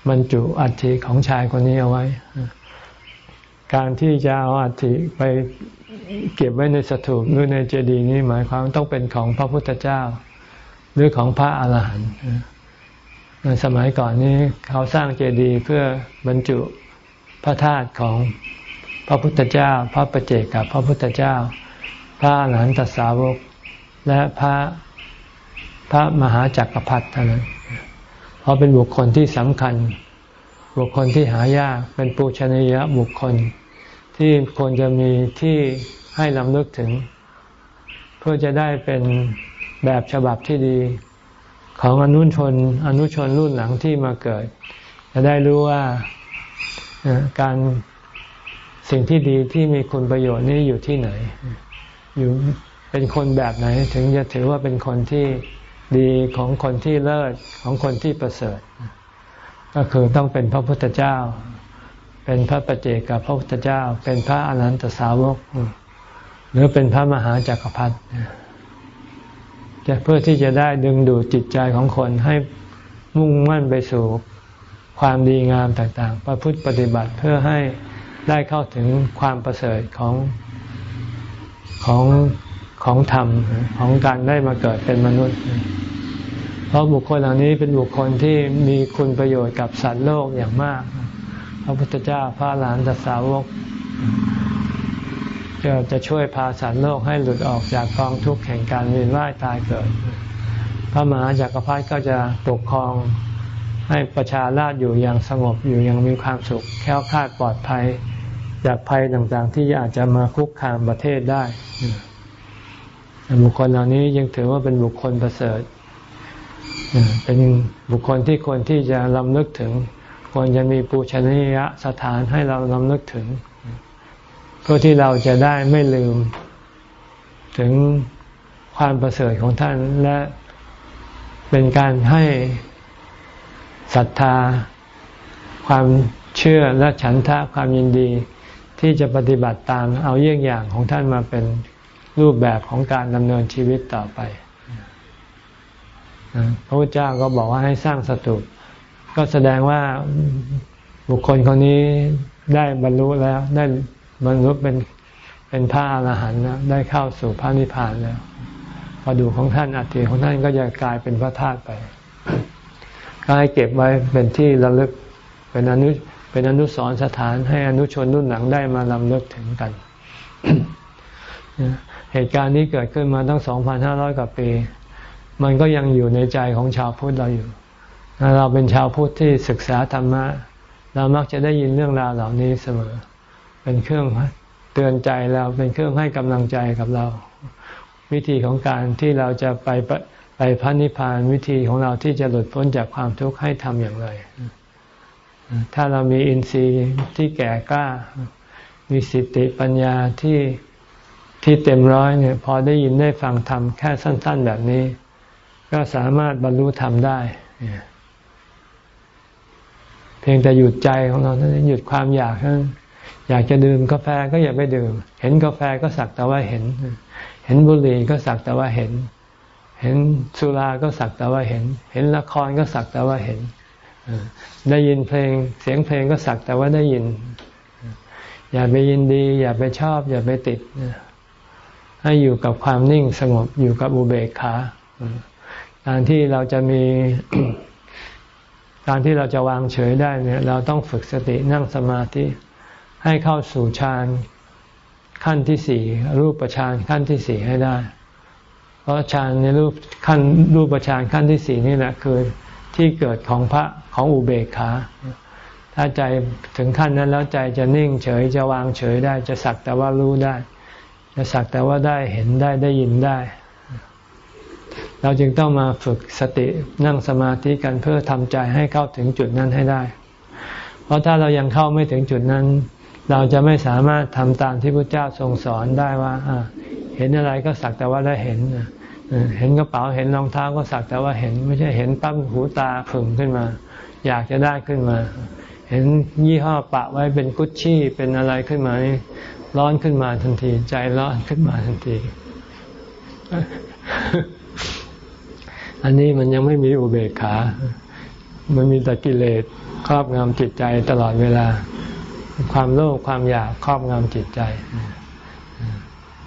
บรรจุอัฐิของชายคนนี้เอาไว้ การที่จะเอาอัฐิไป เก็บไว้ในสถูปหรือในเจดีย์นี้หมายความต้องเป็นของพระพุทธเจ้า หรือของพระอาหารหันต์ในสมัยก่อนนี้เขาสร้างเจดีย์เพื่อบรรจุพระธาตุของพระพุทธเจ้า พระประเจกับพระพุทธเจ้า พระอรหันตสาวก และพระพระมหาจักรพรรดิเท่านั้นเพราะเป็นบุคคลที่สำคัญ บุคคลที่หายากเป็นปูชนียบุคคล ที่ควรจะมีที่ให้ลำลึกถึง เพื่อจะได้เป็นแบบฉบับที่ดี ของอนุชนอนุชนรุ่นหลังที่มาเกิด จะได้รู้ว่าการสิ่งที่ดีที่มีคุณประโยชน์นี้อยู่ที่ไหน อยู่เป็นคนแบบไหนถึงจะถือว่าเป็นคนที่ดีของคนที่เลิศของคนที่ประเสริฐ ก็คือต้องเป็นพระพุทธเจ้า เป็นพระปเจกับพระพุทธเจ้า เป็นพระอนันตสาวก หรือเป็นพระมหาจักรพรรดิจะเพื่อที่จะได้ดึงดูดจิตใจของคนให้มุ่งมั่นไปสู่ความดีงามต่างๆ ประพฤติปฏิบัติเพื่อให้ได้เข้าถึงความประเสริฐของของของธรรมของการได้มาเกิดเป็นมนุษย์ เพราะบุคคลเหล่านี้เป็นบุคคลที่มีคุณประโยชน์กับสัตว์โลกอย่างมาก พระพุทธเจ้าพระหลานสาวกจะจะช่วยพาสัตว์โลกให้หลุดออกจากกองทุกข์แห่งการเวียนว่ายตายเกิด พระมหาจักรพรรดิก็จะปกครองให้ประชาราชอยู่อย่างสงบอยู่อย่างมีความสุข แค้วคลาดปลอดภัย จากภัยต่างๆ ที่อาจจะมาคุกคามประเทศได้ บุคคลเหล่านี้ยังถือว่าเป็นบุคคลประเสริฐเป็นบุคคลที่ควรที่จะลำลึกถึง ควรจะมีปูชนียสถานให้เราลำลึกถึง เพื่อที่เราจะได้ไม่ลืม ถึงความประเสริฐของท่านและเป็นการให้ศรัทธา ความเชื่อและฉันทะความยินดี ที่จะปฏิบัติตามเอาเยี่ยงอย่างของท่านมาเป็นรูปแบบของการดำเนินชีวิตต่อไปพระพุทธเจ้าก็บอกว่าให้สร้างสตุ ก็แสดงว่าบุคคลคนนี้ได้บรรลุแล้วได้บรรลุเป็นเป็นพระอรหันต์แล้วได้เข้าสู่พระนิพพานแล้วพอดูของท่านอัฐิของท่านก็จะกลายเป็นพระธาตุไปก็ให้เก็บไว้เป็นที่ระลึกเป็นอนุเป็นอนุสรสถานให้อนุชนรุ่นหลังได้มาลำลึกถึงกัน เหตุการณ์นี้เกิดขึ้นมาตั้งสองพันห้าร้อยกว่าปี มันก็ยังอยู่ในใจของชาวพุทธเราอยู่ เราเป็นชาวพุทธที่ศึกษาธรรมะ เรามักจะได้ยินเรื่องราวเหล่านี้เสมอ เป็นเครื่องเตือนใจเราเป็นเครื่องให้กำลังใจกับเรา วิธีของการที่เราจะไปไปพระนิพพานวิธีของเราที่จะหลุดพ้นจากความทุกข์ให้ทำอย่างไร ถ้าเรามีอินทรีย์ที่แก่กล้า มีสติปัญญาที่ที่เต็มร้อยเนี่ยพอได้ยินได้ฟังธรรมแค่สั้น ๆ แบบนี้ ก็สามารถบรรลุธรรมได้ พียงแต่หยุดใจของเราหยุดความอยากอยากจะดื่มกาแฟก็อย่าไปดื่ม เห็นกาแฟก็สักแต่ว่าเห็น เห็นบุหรี่ก็สักแต่ว่าเห็น เห็นสุราก็สักแต่ว่าเห็น เห็นละครก็สักแต่ว่าเห็นได้ยินเพลงเสียงเพลงก็สักแต่ว่าได้ยิน อย่าไปยินดี อย่าไปชอบ อย่าไปติดให้อยู่กับความนิ่งสงบอยู่กับอุเบกขาการที่เราจะมี การที่เราจะวางเฉยได้เนี่ย เราต้องฝึกสตินั่งสมาธิ ให้เข้าสู่ฌานขั้นที่สี่รูปฌานขั้นที่สี่ให้ได้ เพราะฌานในรูปขั้นรูปฌานขั้นที่สี่นี่แหละคือที่เกิดของพระของอุเบกขา ถ้าใจถึงขั้นนั้นแล้วใจจะนิ่งเฉยจะวางเฉยได้ จะสักแต่ว่ารู้ได้ จะสักแต่ว่าได้เห็นได้ได้ยินได้ เราจึงต้องมาฝึกสตินั่งสมาธิกันเพื่อทำใจให้เข้าถึงจุดนั้นให้ได้ เพราะถ้าเรายังเข้าไม่ถึงจุดนั้น เราจะไม่สามารถทำตามที่พระเจ้าทรงสอนได้ว่าเห็นอะไรก็สักแต่ว่าได้เห็นเห็นกระเป๋าเห็นรองเท้าก็สักแต่ว่าเห็นไม่ใช่เห็นปั๊บหูตาผึ่งขึ้นมา อยากจะได้ขึ้นมา เห็นยี่ห้อปะไว้เป็นกุชชี่เป็นอะไรขึ้นมานี่ร้อนขึ้นมาทันที ใจร้อนขึ้นมาทันที อันนี้มันยังไม่มีอุเบกขา มันมีแต่กิเลสครอบงำจิตใจตลอดเวลา ความโลภความอยากครอบงำจิตใจ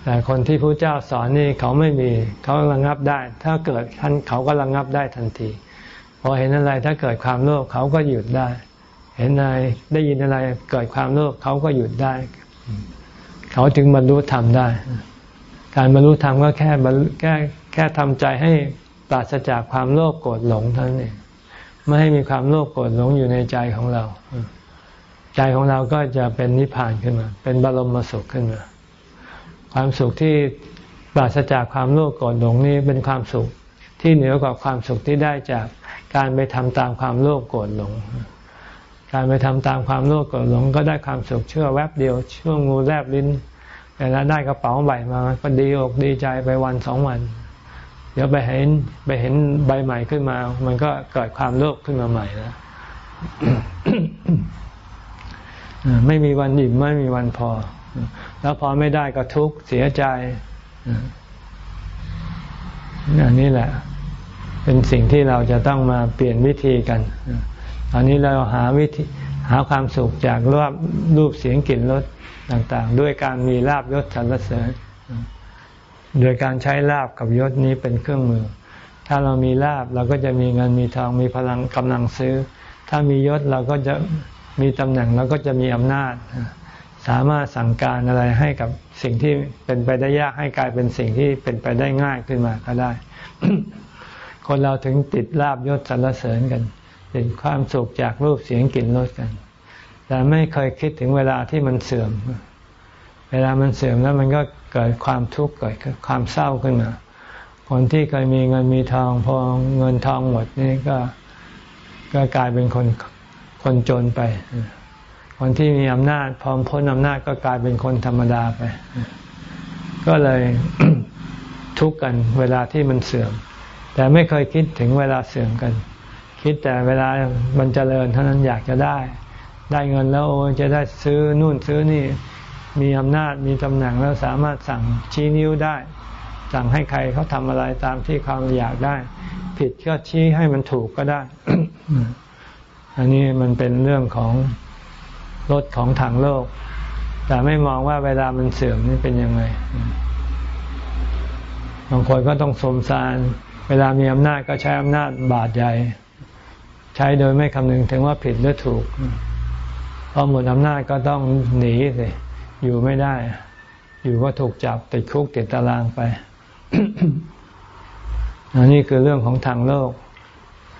แต่คนที่พระเจ้าสอนนี่เขาไม่มีเขาระงับได้ ถ้าเกิดท่านเขาก็ระงับได้ทันทีพอเห็นอะไรถ้าเกิดความโลภเขาก็หยุดได้ เห็นอะไรได้ยินอะไรเกิดความโลภเขาก็หยุดได้ เขาถึงบรรลุธรรมได้ การบรรลุธรรมก็แค่แค่แค่ทำใจให้ ปราศจากความโลภโกรธหลงทั้งนเองไม่ให้มีความโลภโกรธหลงอยู่ในใจของเรา ใจของเราก็จะเป็นนิพพานขึ้นมา เป็นบรมสุขขึ้นมา ความสุขที่ปราศจากความโลภโกรธหลงนี้เป็นความสุขที่เหนือกว่าความสุขที่ได้จากการไปทำตามความโลภโกรธหลง การไปทำตามความโลภโกรธหลง ก็ได้ความสุขเชื่อแวบเดียวช่วงงูแลบลิ้นเวลาได้กระเป๋าใบมาก็ดีอกดีใจไปวันสองวัน ดี๋ยวไปเห็นไปเห็นใบใหม่ขึ้นมา มันก็เกิดความโลภขึ้นมาใหม่แล้วไม่มีวันอิ่มไม่มีวันพอ แล้วพอไม่ได้ก็ทุกข์เสียใจอันนี้แหละ เป็นสิ่งที่เราจะต้องมาเปลี่ยนวิธีกันตอนนี้เราหาวิธีหาความสุขจากรูปรูปเสียงกลิ่นรสต่าง ๆ ด้วยการมีลาบยศสรรเสริญ โดยการใช้ลาบกับยศนี้เป็นเครื่องมือ ถ้าเรามีลาบเราก็จะมีเงินมีทองมีพลังกำลังซื้อ ถ้ามียศเราก็จะมีตำแหน่งเราก็จะมีอำนาจ สามารถสั่งการอะไรให้กับสิ่งที่เป็นไปได้ยากให้กลายเป็นสิ่งที่เป็นไปได้ง่ายขึ้นมาก็ได้ คนเราถึงติดลาบยศสรรเสริญกันติดความสุขจากรูปเสียงกลิ่นรสกัน แต่ไม่เคยคิดถึงเวลาที่มันเสื่อม เวลามันเสื่อมแล้วมันก็ เกิดความทุกข์เกิดความเศร้าขึ้นมาคนที่เคยมีเงินมีทองพอเงินทองหมดนี่ก็ก็กลายเป็นคนคนจนไป คนที่มีอำนาจพอพ้นอำนาจก็กลายเป็นคนธรรมดาไป ก็เลยทุกข์กันเวลาที่มันเสื่อม แต่ไม่เคยคิดถึงเวลาเสื่อมกัน คิดแต่เวลามันเจริญเท่านั้นอยากจะได้ ได้เงินแล้วโอ้จะได้ซื้อนู่นซื้อนี่ มีอำนาจมีตำแหน่งแล้วสามารถสั่งชี้นิ้วได้ สั่งให้ใครเขาทำอะไรตามที่ความอยากได้ ผิดก็ชี้ให้มันถูกก็ได้ อันนี้มันเป็นเรื่องของรถของทางโลก แต่ไม่มองว่าเวลามันเสื่อมนี่เป็นยังไงบางคนก็ต้องสมสาร เวลามีอำนาจก็ใช้อำนาจบาดใหญ่ ใช้โดยไม่คำนึงถึงว่าผิดหรือถูกพอหมดอำนาจก็ต้องหนีสิ อยู่ไม่ได้ อยู่ก็ถูกจับติดคุกติดตารางไปอันนี้คือเรื่องของทางโลก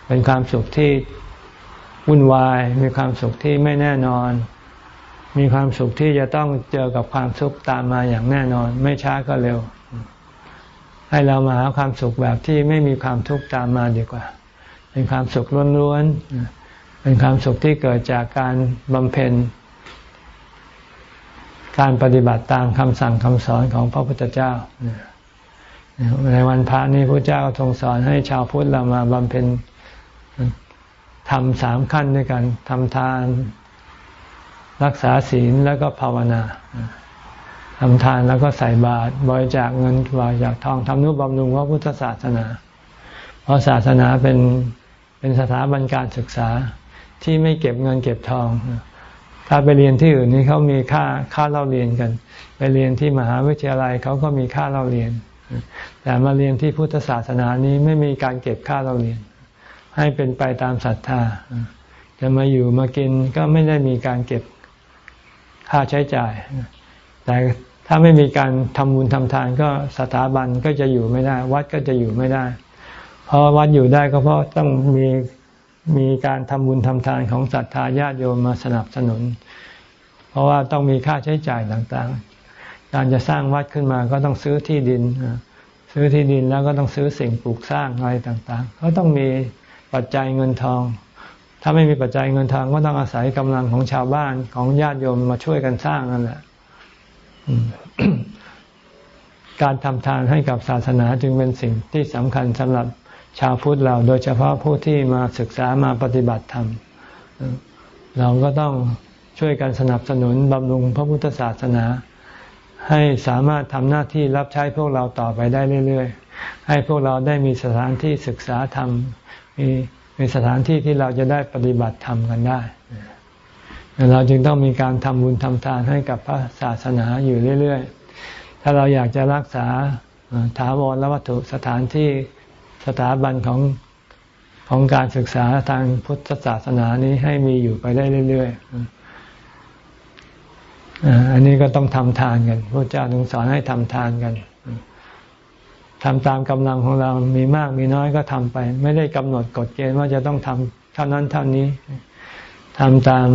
เป็นความสุขที่วุ่นวาย มีความสุขที่ไม่แน่นอน มีความสุขที่จะต้องเจอกับความทุกข์ตามมาอย่างแน่นอน ไม่ช้าก็เร็ว ให้เรามาหาความสุขแบบที่ไม่มีความทุกข์ตามมาดีกว่า เป็นความสุขล้วนๆเป็นความสุขที่เกิดจากการบำเพ็ญ การปฏิบัติตามคำสั่งคำสอนของพระพุทธเจ้า ในวันพระนี้พระเจ้าทรงสอนให้ชาวพุทธเรามาบำเพ็ญทำสามขั้นด้วยกันทำทาน รักษาศีลแล้วก็ภาวนาทำทานแล้วก็ใส่บาตรบริจาคเงินบริจาคทองทำนุบำรุงพระพุทธศาสนา เพราะศาสนาเป็นเป็นสถาบันการศึกษาที่ไม่เก็บเงินเก็บทอง ถ้าไปเรียนที่อื่นนี่เขามีค่าค่าเล่าเรียนกัน ไปเรียนที่มหาวิทยาลัยเขาก็มีค่าเล่าเรียน แต่มาเรียนที่พุทธศาสนานี้ไม่มีการเก็บค่าเล่าเรียน ให้เป็นไปตามศรัทธา จะมาอยู่มากินก็ไม่ได้มีการเก็บค่าใช้จ่าย แต่ถ้าไม่มีการทำบุญทำทานก็สถาบันก็จะอยู่ไม่ได้ วัดก็จะอยู่ไม่ได้ เพราะวัดอยู่ได้ก็เพราะต้องมี มีการทำบุญทำทานของศรัทธาญาติโยมมาสนับสนุน เพราะว่าต้องมีค่าใช้จ่ายต่างๆ การจะสร้างวัดขึ้นมาก็ต้องซื้อที่ดิน ซื้อที่ดินแล้วก็ต้องซื้อสิ่งปลูกสร้างอะไรต่างๆ ก็ต้องมีปัจจัยเงินทอง ถ้าไม่มีปัจจัยเงินทองก็ต้องอาศัยกำลังของชาวบ้านของญาติโยมมาช่วยกันสร้างนั่นแหละการทำทานให้กับศาสนาจึงเป็นสิ่งที่สำคัญสำหรับ ชาวพุทธเราโดยเฉพาะผู้ที่มาศึกษามาปฏิบัติธรรม เราก็ต้องช่วยกันสนับสนุนบำรุงพระพุทธศาสนา ให้สามารถทำหน้าที่รับใช้พวกเราต่อไปได้เรื่อย ๆ ให้พวกเราได้มีสถานที่ศึกษาธรรมมีมีสถานที่ที่เราจะได้ปฏิบัติธรรมกันได้ เราจึงต้องมีการทำบุญทำทานให้กับพระศาสนาอยู่เรื่อย ๆ ถ้าเราอยากจะรักษาถาวรและวัตถุสถานที่ สถาบันของของการศึกษาทางพุทธศาสนานี้ให้มีอยู่ไปได้เรื่อยๆ อันนี้ก็ต้องทำทานกันพระเจ้าถึงสอนให้ทำทานกันทำตามกำลังของเรามีมากมีน้อยก็ทำไป ไม่ได้กำหนดกฎเกณฑ์ว่าจะต้องทำเท่านั้นเท่านี้ทำตาม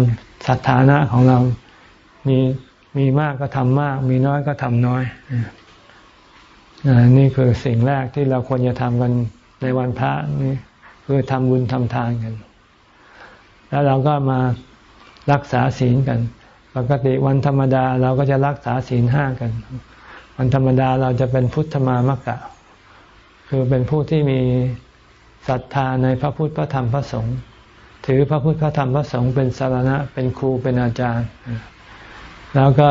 ศรัทธานะของเรา มีมีมากก็ทำมาก มีน้อยก็ทำน้อยนี่คือสิ่งแรกที่เราควรจะทำกัน ในวันพระนี่คือทำบุญทำทานกัน แล้วเราก็มารักษาศีลกัน ปกติวันธรรมดาเราก็จะรักษาศีลห้ากัน วันธรรมดาเราจะเป็นพุทธมามะกะ คือเป็นผู้ที่มีศรัทธาในพระพุทธพระธรรมพระสงฆ์ถือพระพุทธพระธรรมพระสงฆ์เป็นสารณะเป็นครูเป็นอาจารย์ แล้วก็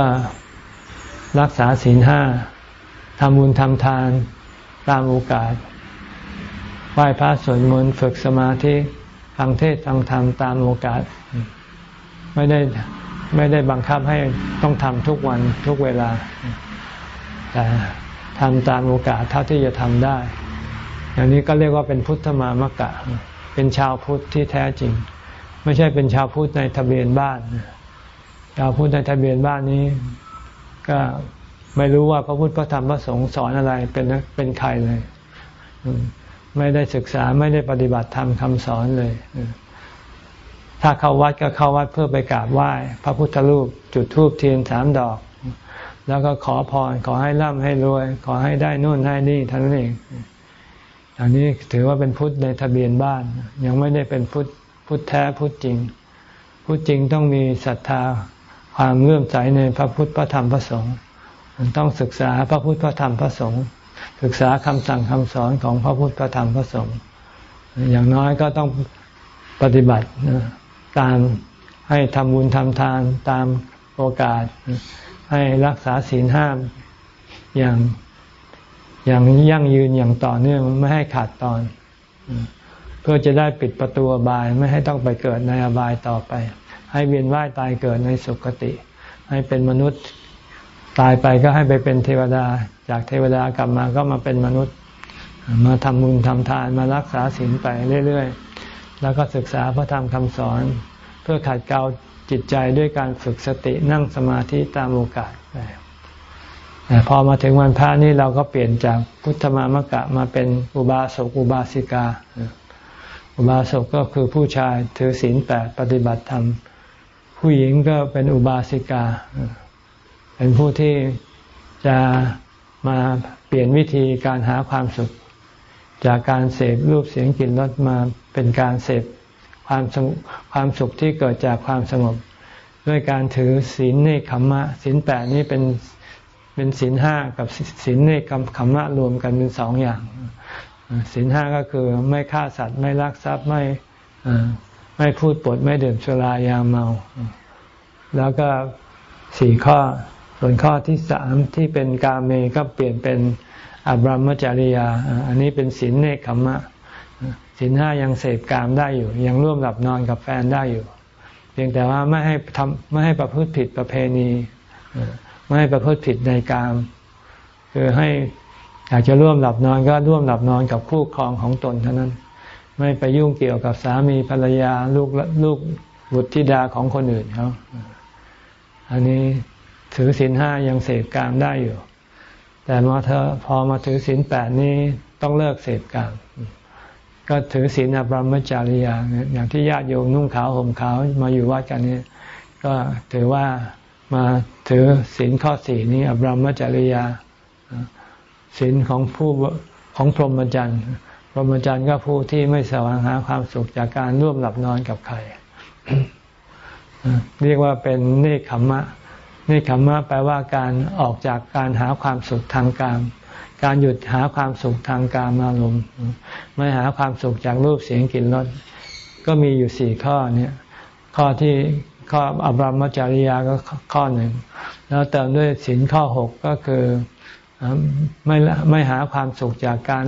รักษาศีลห้าทำบุญทำทานตามโอกาส ไหว้พระสวดมนต์ฝึกสมาธิฟังเทศฟังธรรมตามโอกาส ไม่ได้ไม่ได้บังคับให้ต้องทำทุกวันทุกเวลา แต่ทำตามโอกาสเท่าที่จะทำได้ อย่างนี้ก็เรียกว่าเป็นพุทธมามะกะ เป็นชาวพุทธที่แท้จริง ไม่ใช่เป็นชาวพุทธในทะเบียนบ้าน ชาวพุทธในทะเบียนบ้านนี้ ก็ไม่รู้ว่าพระพุทธพระธรรมพระสงฆ์สอนอะไรเป็นเป็นใครเลย ไม่ได้ศึกษาไม่ได้ปฏิบัติธรรมคำสอนเลย ถ้าเข้าวัดก็เข้าวัดเพื่อไปกราบไหว้พระพุทธรูปจุดธูปเทียนสามดอก แล้วก็ขอพรขอให้ร่ำให้รวย ขอให้ได้นู่นให้นี่ท่านเองอันนี้ถือว่าเป็นพุทธในทะเบียนบ้าน ยังไม่ได้เป็นพุทธพุทธแท้พุทธจริง พุทธจริงต้องมีศรัทธาความเลื่อมใสในพระพุทธพระธรรมพระสงฆ์ต้องศึกษาพระพุทธพระธรรมพระสงฆ์ ศึกษาคำสั่งคำสอนของพระพุทธพระธรรมพระสงฆ์อย่างน้อยก็ต้องปฏิบัติตามให้ทำบุญทำทานตามโอกาส ให้รักษาศีลห้ามอย่างอย่างยั่งยืนอย่างต่อเนื่องไม่ให้ขาดตอน เพื่อจะได้ปิดประตูบายไม่ให้ต้องไปเกิดในอบายต่อไป ให้เวียนว่ายตายเกิดในสุคติ ให้เป็นมนุษย์ตายไปก็ให้ไปเป็นเทวดา จากเทวดากลับมาก็มาเป็นมนุษย์ มาทำบุญทำทานมารักษาศีลไปเรื่อยๆ แล้วก็ศึกษาพระธรรมคำสอน เพื่อขัดเกลาจิตใจด้วยการฝึกสตินั่งสมาธิตามโอกาสแต่พอมาถึงวันพระนี่เราก็เปลี่ยนจากพุทธมามกะมาเป็นอุบาสกอุบาสิกา อุบาสกก็คือผู้ชายถือศีลแปดปฏิบัติธรรม ผู้หญิงก็เป็นอุบาสิกา เป็นผู้ที่จะ มาเปลี่ยนวิธีการหาความสุข จากการเสพรูปเสียงกลิ่นรสมาเป็นการเสพความสความสุขที่เกิดจากความสงบ ด้วยการถือศีลเนคขมมะศีลแปดนี้เป็นเป็นศีลห้ากับศีลเนคขมมะรวมกันเป็นสองอย่างศีลห้าก็คือไม่ฆ่าสัตว์ไม่ลักทรัพย์ไม่ไม่พูดปดไม่ดื่มสุรายาเมา แล้วก็สี่ข้อ ส่วนข้อที่สามที่เป็นกาเมก็เปลี่ยนเป็นอบรมจริยา อันนี้เป็นศีลเนคขมมะศีลห้ายังเสพกามได้อยู่ ยังร่วมหลับนอนกับแฟนได้อยู่ เพียงแต่ว่าไม่ให้ทำไม่ให้ประพฤติผิดประเพณี ไม่ให้ประพฤติผิดในกาม คือให้อยากจะร่วมหลับนอนก็ร่วมหลับนอนกับคู่ครองของตนเท่านั้น ไม่ไปยุ่งเกี่ยวกับสามีภรรยาลูกลูกบุตรธิดาของคนอื่นเขาอันนี้ ถือศีลห้ายังเสพกามได้อยู่ แต่มาเธอพอมาถือศีลแปดนี้ต้องเลิกเสพกาม ก็ถือศีลอบรมจาริยาอย่างที่ญาติโยมนุ่งขาวห่มขาวมาอยู่วัดกันนี้ก็ถือว่ามาถือศีลข้อสี่นี้อบรมจาริยาศีลของผู้ของพรหมจรรย์พรหมจรรย์ก็ผู้ที่ไม่แสวงหาความสุขจากการร่วมหลับนอนกับใคร เรียกว่าเป็นเนคขมมะ นี่คำว่าแปลว่าการออกจากการหาความสุขทางกาม การหยุดหาความสุขทางกามอารมณ์ไม่หาความสุขจากรูปเสียงกลิ่นรสก็มีอยู่สี่ข้อเนี่ยข้อที่ข้ออบรมจริยาก็ข้อหนึ่งแล้วเติมด้วยสินข้อหกก็คือไม่ไม่หาความสุขจากการ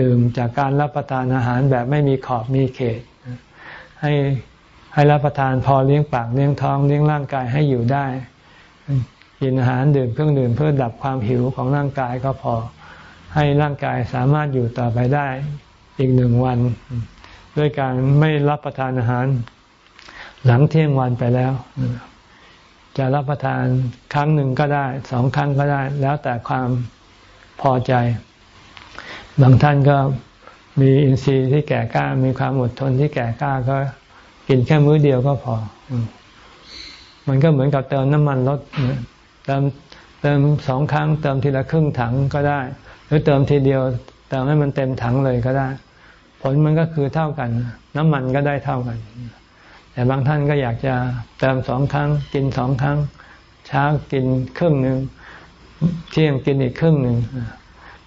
ดื่มจากการรับประทานอาหารแบบไม่มีขอบมีเขต ให้ให้รับประทานพอเลี้ยงปากเลี้ยงท้องเลี้ยงร่างกายให้อยู่ได้ กินอาหารดื่มเครื่องดื่มเพื่อดับความหิวของร่างกายก็พอ ให้ร่างกายสามารถอยู่ต่อไปได้อีกหนึ่งวัน ด้วยการไม่รับประทานอาหาร หลังเที่ยงวันไปแล้ว จะรับประทานครั้งหนึ่งก็ได้สองครั้งก็ได้ แล้วแต่ความพอใจ บางท่านก็มีอินทรีย์ที่แก่กล้า มีความอดทนที่แก่กล้าก็กินแค่มื้อเดียวก็พอ มันก็เหมือนกับเติมน้ำมันรถ เติมเติมสองครั้ง เติมทีละครึ่งถังก็ได้ หรือเติมทีเดียวเติมให้มันเต็มถังเลยก็ได้ ผลมันก็คือเท่ากัน น้ำมันก็ได้เท่ากัน แต่บางท่านก็อยากจะเติมสองครั้ง กินสองครั้ง เช้ากินครึ่งหนึ่งเที่ยงกินอีกครึ่งหนึ่ง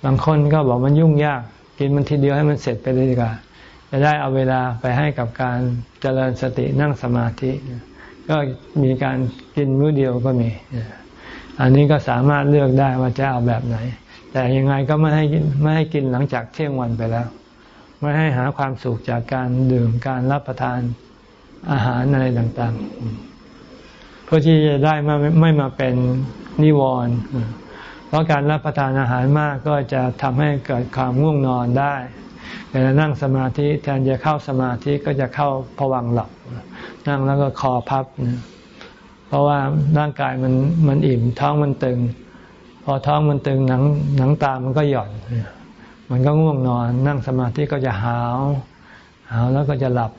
บางคนก็บอกมันยุ่งยาก กินมันทีเดียวให้มันเสร็จไปเลยดีกว่าจะได้เอาเวลาไปให้กับการเจริญสตินั่งสมาธิ ก็มีการกินมื้อเดียวก็มี อันนี้ก็สามารถเลือกได้ว่าจะเอาแบบไหน แต่ยังไงก็ไม่ให้ไม่ให้กินหลังจากเที่ยงวันไปแล้ว ไม่ให้หาความสุขจากการดื่มการรับประทานอาหารอะไรต่างๆ เพื่อที่จะได้ไม่ไม่มาเป็นนิวรณ์เพราะการรับประทานอาหารมากก็จะทำให้เกิดความง่วงนอนได้เวลานั่งสมาธิแทนจะเข้าสมาธิก็จะเข้าผวังหลับ นั่งแล้วก็คอพับ เพราะว่าร่างกายมันมันอิ่มท้องมันตึง พอท้องมันตึงหนังหนังตามันก็หย่อน มันก็ง่วงนอน นั่งสมาธิก็จะหาวหาวแล้วก็จะหลับ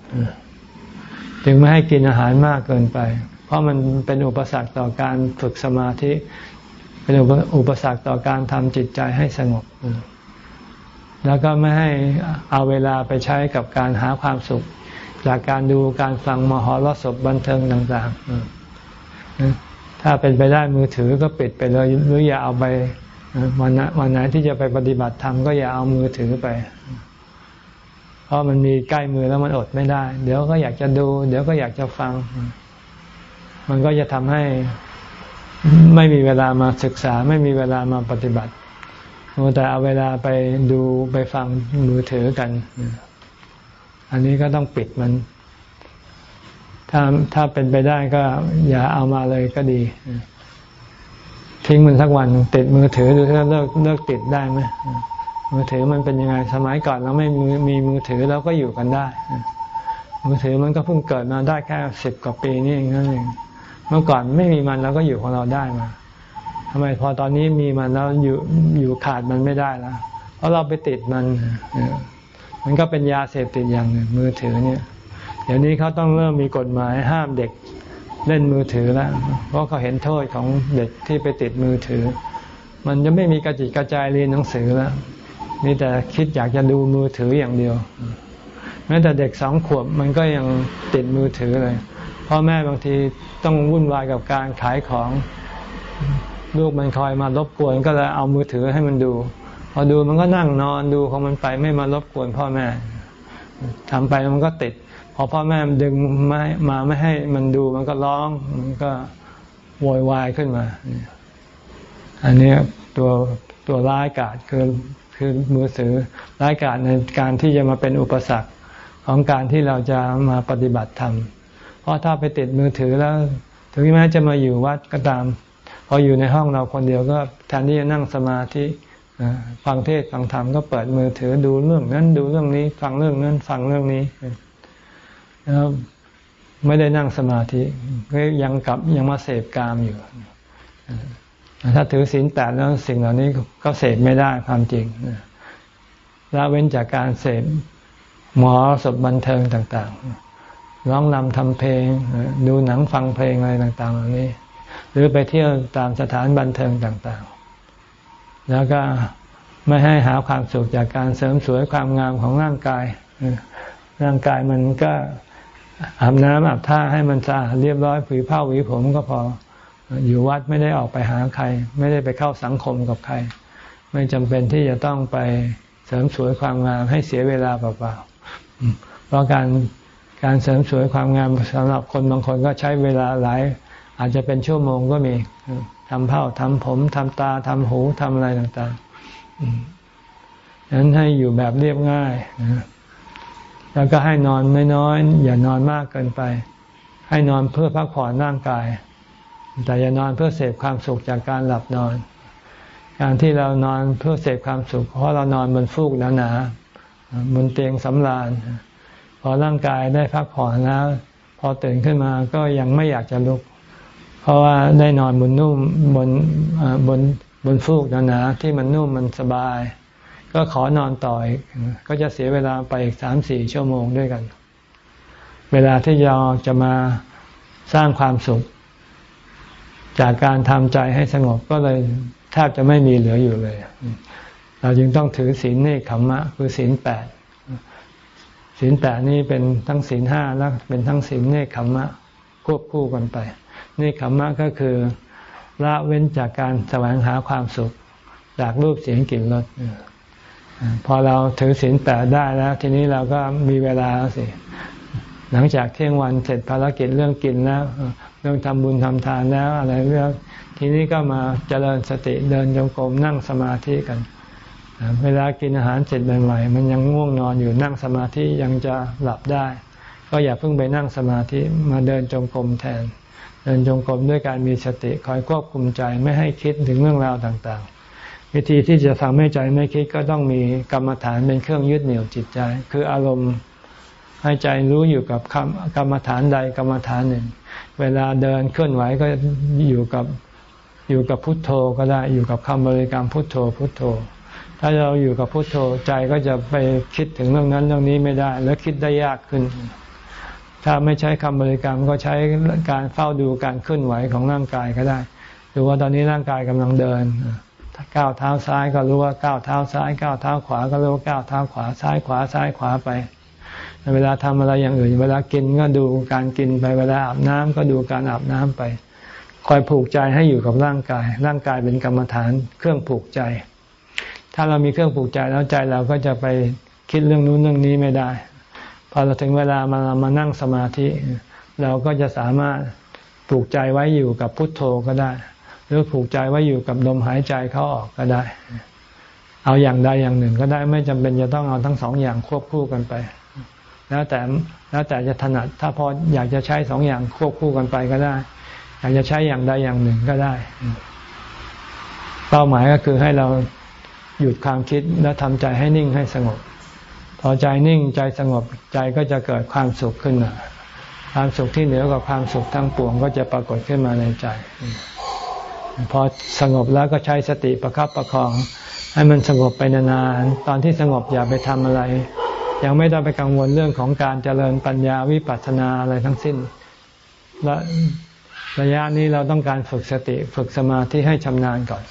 จึงไม่ให้กินอาหารมากเกินไป เพราะมันเป็นอุปสรรคต่อการฝึกสมาธิ เป็นอุปสรรคต่อการทำจิตใจให้สงบแล้วก็ไม่ให้เอาเวลาไปใช้กับการหาความสุข จากการดูการฟังมหรสพบันเทิงต่าง ๆ ถ้าเป็นไปได้มือถือก็ปิดไปเลยหรืออย่าเอาไปวันวันไหนที่จะไปปฏิบัติธรรมก็อย่าเอามือถือไป เพราะมันมีใกล้มือแล้วมันอดไม่ได้ เดี๋ยวก็อยากจะดู เดี๋ยวก็อยากจะฟัง มันก็จะทำให้ไม่มีเวลามาศึกษา ไม่มีเวลามาปฏิบัติแต่เอาเวลาไปดูไปฟังมือถือกัน อันนี้ก็ต้องปิดมัน ถ้าถ้าเป็นไปได้ก็อย่าเอามาเลยก็ดี ทิ้งมันสักวันติดมือถือดูถ้าเลิกเลิกติดได้ไหมมือถือมันเป็นยังไงสมัยก่อนเราไม่มีมีมือถือเราก็อยู่กันได้ มือถือมันก็เพิ่งเกิดมาได้แค่สิบกว่าปีนี่เองนั่นเองเมื่อก่อนไม่มีมันเราก็อยู่ของเราได้มาทำไมพอตอนนี้มีมันแล้วอยู่อยู่ขาดมันไม่ได้แล้วเพราะเราไปติดมันมันก็เป็นยาเสพติดอย่างหนึ่งมือถือเนี่ย ดี๋ยวนี้เขาต้องเริ่มมีกฎหมายห้ามเด็กเล่นมือถือแล้วเพราะเขาเห็นโทษของเด็กที่ไปติดมือถือ มันจะไม่มีกระจิตกระจายเรียนหนังสือแล้วมีแต่คิดอยากจะดูมือถืออย่างเดียวแม้แต่เด็กสองขวบมันก็ยังติดมือถือเลยพ่อแม่บางทีต้องวุ่นวายกับการขายของลูกมันคอยมารบกวนก็เลยเอามือถือให้มันดู พอดูมันก็นั่งนอนดูของมันไปไม่มารบกวนพ่อแม่ทำไปมันก็ติด อพ่อแม่ดึงไม่มาไม่ให้มันดูมันก็ร้องมันก็โวยวายขึ้นมาอันนี้ตัวตัวร้ายกาจคือคือมือถือร้ายกาจในการที่จะมาเป็นอุปสรรคของการที่เราจะมาปฏิบัติธรรมเพราะถ้าไปติดมือถือแล้ว ถึงแม้จะมาอยู่วัดก็ตาม พออยู่ในห้องเราคนเดียวก็แทนที่จะนั่งสมาธิฟังเทศฟังธรรมก็เปิดมือถือดูเรื่องนั้นดูเรื่องนี้ ฟังเรื่องนั้นฟังเรื่องนี้ แล้วไม่ได้นั่งสมาธิก็ยังกลับยังมาเสพกามอยู่ ถ้าถือศีลแปดแล้วสิ่งเหล่านี้ก็เสพไม่ได้ความจริงละเว้นจากการเสพหมอสบบันเทิงต่าง ๆ ร้องนำทำเพลง ดูหนังฟังเพลงอะไรต่างๆเหล่านี้ หรือไปเที่ยวตามสถานบันเทิงต่างๆ แล้วก็ไม่ให้หาความสุขจากการเสริมสวยความงามของร่างกาย ร่างกายมันก็ อาบน้ำอาบท่าให้มันสะอาดเรียบร้อยผือผ้าหวีผมก็พออยู่วัดไม่ได้ออกไปหาใคร ไม่ได้ไปเข้าสังคมกับใคร ไม่จำเป็นที่จะต้องไปเสริมสวยความงามให้เสียเวลาเปล่าๆเพราะการการเสริมสวยความงามสำหรับคนบางคนก็ใช้เวลาหลายอาจจะเป็นชั่วโมงก็มีทำเผ้าทำผมทำตาทำหูทำอะไรต่างๆนั้นให้อยู่แบบเรียบง่าย แล้วก็ให้นอนน้อยๆอย่านอนมากเกินไป ให้นอนเพื่อพักผ่อนร่างกาย แต่อย่านอนเพื่อเสพความสุขจากการหลับนอน การที่เรานอนเพื่อเสพความสุข เพราะเรานอนบนฟูกหนาๆบนเตียงสำราญพอร่างกายได้พักผ่อนแล้ว พอตื่นขึ้นมาก็ยังไม่อยากจะลุก เพราะว่าได้นอนบนนุ่มบนบนบนฟูกหนาๆที่มันนุ่มมันสบาย ก็ขอนอนต่ออีกก็จะเสียเวลาไปอีกสามสี่ชั่วโมงด้วยกัน เวลาที่เราจะมาสร้างความสุข จากการทำใจให้สงบก็เลยแทบจะไม่มีเหลืออยู่เลย เราจึงต้องถือศีลเนคขมมะ คือศีลแปดศีลแปดนี้เป็นทั้งศีลห้าและเป็นทั้งศีลเนคขมมะควบคู่กันไปเนคขมมะก็คือละเว้นจากการแสวงหาความสุข จากรูปเสียงกลิ่นรส พอเราถือศีลแปดได้แล้ว ทีนี้เราก็มีเวลาสิหลังจากเที่ยงวันเสร็จภารกิจเรื่องกินแล้วเรื่องทำบุญทำทานแล้วอะไรเรื่องทีนี้ก็มาเจริญสติเดินจงกรมนั่งสมาธิกัน เวลากินอาหารเสร็จใหม่ๆมันยังง่วงนอนอยู่นั่งสมาธิยังจะหลับได้ ก็อย่าเพิ่งไปนั่งสมาธิมาเดินจงกรมแทน เดินจงกรมด้วยการมีสติคอยควบคุมใจไม่ให้คิดถึงเรื่องราวต่างๆ วิธีที่จะทำให้ใจไม่คิดก็ต้องมีกรรมฐานเป็นเครื่องยึดเหนี่ยวจิตใจ คืออารมณ์ให้ใจรู้อยู่กับกรรมฐานใดกรรมฐานหนึ่ง เวลาเดินเคลื่อนไหวก็อยู่กับอยู่กับพุทโธก็ได้อยู่กับคำบริกรรมพุทโธพุทโธ ถ้าเราอยู่กับพุทโธใจก็จะไปคิดถึงเรื่องนั้นเรื่องนี้ไม่ได้ แล้วคิดได้ยากขึ้น ถ้าไม่ใช้คำบริกรรมก็ใช้การเฝ้าดูการเคลื่อนไหวของร่างกายก็ได้ ดูว่าตอนนี้ร่างกายกำลังเดิน ก้าวเท้าซ้ายก็รู้ว่าก้าวเท้าซ้ายก้าวเท้าขวาก็รู้ว่าก้าวเท้าขวาซ้ายขวาซ้ายขวาไป เวลาทำอะไรอย่างอื่น เวลากินก็ดูการกินไปเวลาอาบน้ำก็ดูการอาบน้ำไป คอยผูกใจให้อยู่กับร่างกาย ร่างกายเป็นกรรมฐานเครื่องผูกใจ ถ้าเรามีเครื่องปลูกใจแล้วใจเราก็จะไปคิดเรื่องนู้นเรื่องนี้ไม่ได้ พอเราถึงเวลามามานั่งสมาธิ เราก็จะสามารถปลูกใจไว้อยู่กับพุทโธก็ได้ หรือผูกใจไว้อยู่กับลมหายใจเข้าออกก็ได้ เอาอย่างใดอย่างหนึ่งก็ได้ไม่จำเป็นจะต้องเอาทั้งสองอย่างควบคู่กันไป แล้วแต่แล้วแต่จะถนัด ถ้าพออยากจะใช้สองอย่างควบคู่กันไปก็ได้ อยากจะใช้อย่างใดอย่างหนึ่งก็ได้ เป้าหมายก็คือให้เราหยุดความคิดแล้วทำใจให้นิ่งให้สงบ พอใจนิ่งใจสงบใจก็จะเกิดความสุขขึ้นมาความสุขที่เหนือกว่าความสุขทั้งปวงก็จะปรากฏขึ้นมาในใจ พอสงบแล้วก็ใช้สติประครับประคอง ให้มันสงบไปนานๆตอนที่สงบอย่าไปทำอะไร ยังไม่ต้องไปกังวลเรื่องของการเจริญปัญญาวิปัสสนาอะไรทั้งสิ้นและระยะนี้เราต้องการฝึกสติฝึกสมาธิให้ชำนาญก่อน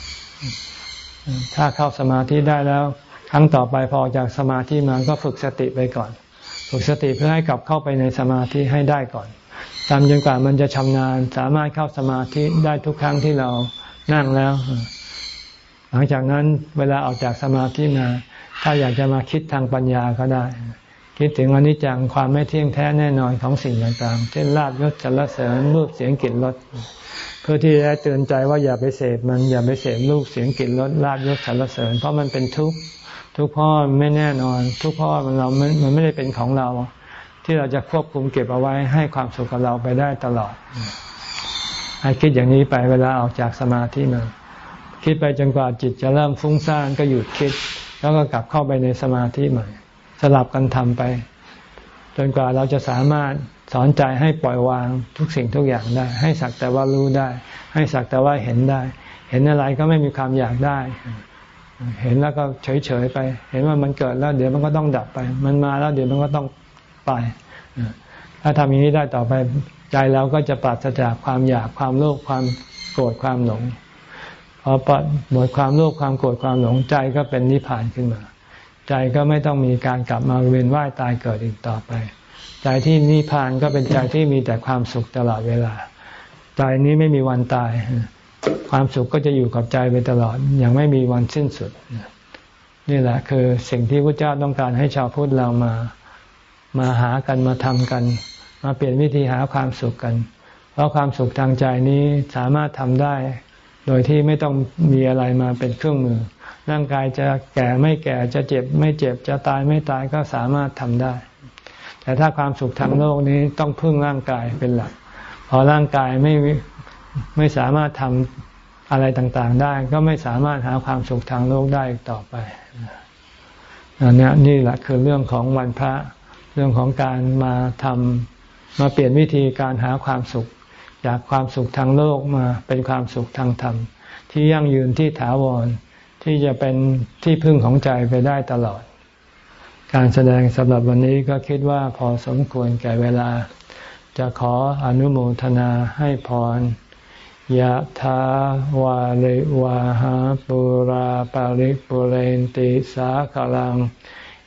ถ้าเข้าสมาธิได้แล้ว ครั้งต่อไปพอจากสมาธิมาก็ฝึกสติไปก่อน ฝึกสติเพื่อให้กลับเข้าไปในสมาธิให้ได้ก่อน ตามจนกว่ามันจะชำนาญสามารถเข้าสมาธิได้ทุกครั้งที่เรานั่งแล้ว หลังจากนั้นเวลาออกจากสมาธิมา ถ้าอยากจะมาคิดทางปัญญาก็ได้ คิดถึงอนิจจังความไม่เที่ยงแท้แน่นอนของสิ่งต่างๆ เช่นลาบยศสรเสริญรูปเสียงกลิ่นรสเพื่อที่จะเตือนใจว่าอย่าไปเสพมันอย่าไปเสพรูปเสียงกลิ่นรสลาบยศสรรเสริญ เพราะมันเป็นทุกข์ทุกข์เพราะไม่แน่นอน ทุกข์เพราะมันเรามันไม่ได้เป็นของเรา ที่เราจะควบคุมเก็บเอาไว้ให้ความสุขกับเราไปได้ตลอด ให้คิดอย่างนี้ไปเวลาออกจากสมาธิมาคิดไปจนกว่าจิตจะเริ่มฟุ้งซ่านก็หยุดคิด แล้วก็กลับเข้าไปในสมาธิใหม่ สลับกันทำไป จนกว่าเราจะสามารถสอนใจให้ปล่อยวางทุกสิ่งทุกอย่างได้ ให้สักแต่ว่ารู้ได้ ให้สักแต่ว่าเห็นได้ เห็นอะไรก็ไม่มีความอยากได้ เห็นแล้วก็เฉยๆไป เห็นว่ามันเกิดแล้ว เดี๋ยวมันก็ต้องดับไป มันมาแล้วเดี๋ยวมันก็ต้อง ไปถ้าทำอย่างนี้ได้ต่อไปใจเราก็จะปราศจากความอยากความโลภความโกรธความหลงพอปหมดความโลภความโกรธความหลงใจก็เป็นนิพพานขึ้นมา ใจก็ไม่ต้องมีการกลับมาเวียนว่ายตายเกิดอีกต่อไป ใจที่นิพพานก็เป็นใจที่มีแต่ความสุขตลอดเวลา ใจนี้ไม่มีวันตาย ความสุขก็จะอยู่กับใจไปตลอดอย่างไม่มีวันสิ้นสุด นี่แหละคือสิ่งที่พระเจ้าต้องการให้ชาวพุทธเรามา มาหากันมาทำกัน มาเปลี่ยนวิธีหาความสุขกัน เพราะความสุขทางใจนี้สามารถทำได้ โดยที่ไม่ต้องมีอะไรมาเป็นเครื่องมือ ร่างกายจะแก่ไม่แก่จะเจ็บไม่เจ็บจะตายไม่ตายก็สามารถทำได้ แต่ถ้าความสุขทางโลกนี้ต้องพึ่งร่างกายเป็นหลัก พอร่างกายไม่ไม่สามารถทำอะไรต่างๆได้ ก็ไม่สามารถหาความสุขทางโลกได้ต่อไปอันนี้นี่แหละคือเรื่องของวันพระ เรื่องของการมาทำมาเปลี่ยนวิธีการหาความสุข จากความสุขทางโลกมาเป็นความสุขทางธรรม ที่ยั่งยืนที่ถาวรที่จะเป็นที่พึ่งของใจไปได้ตลอด การแสดงสำหรับวันนี้ก็คิดว่าพอสมควรแก่เวลา จะขออนุโมทนาให้พรยะถาวาเลวาหาปุราปาริปุเรนติสาขลัง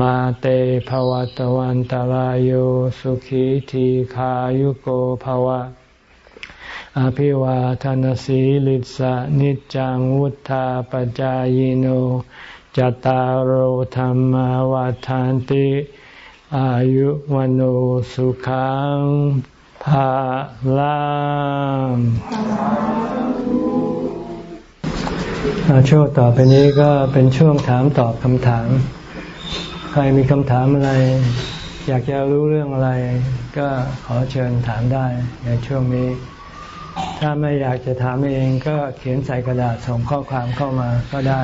มาเตภวตวันตารโยสุขีทีขายุโกภวะ อภิวาทานสีลิสะนิจังวุธาปจายโนจตารโธรรมวาทานติ อายุวันโอสุขังภาลังช่วงต่อไปนี้ก็เป็นช่วงถามตอบคำถาม ใครมีคำถามอะไร อยากจะรู้เรื่องอะไร ก็ขอเชิญถามได้ในช่วงนี้ ถ้าไม่อยากจะถามเองก็เขียนใส่กระดาษส่งข้อความเข้ามาก็ได้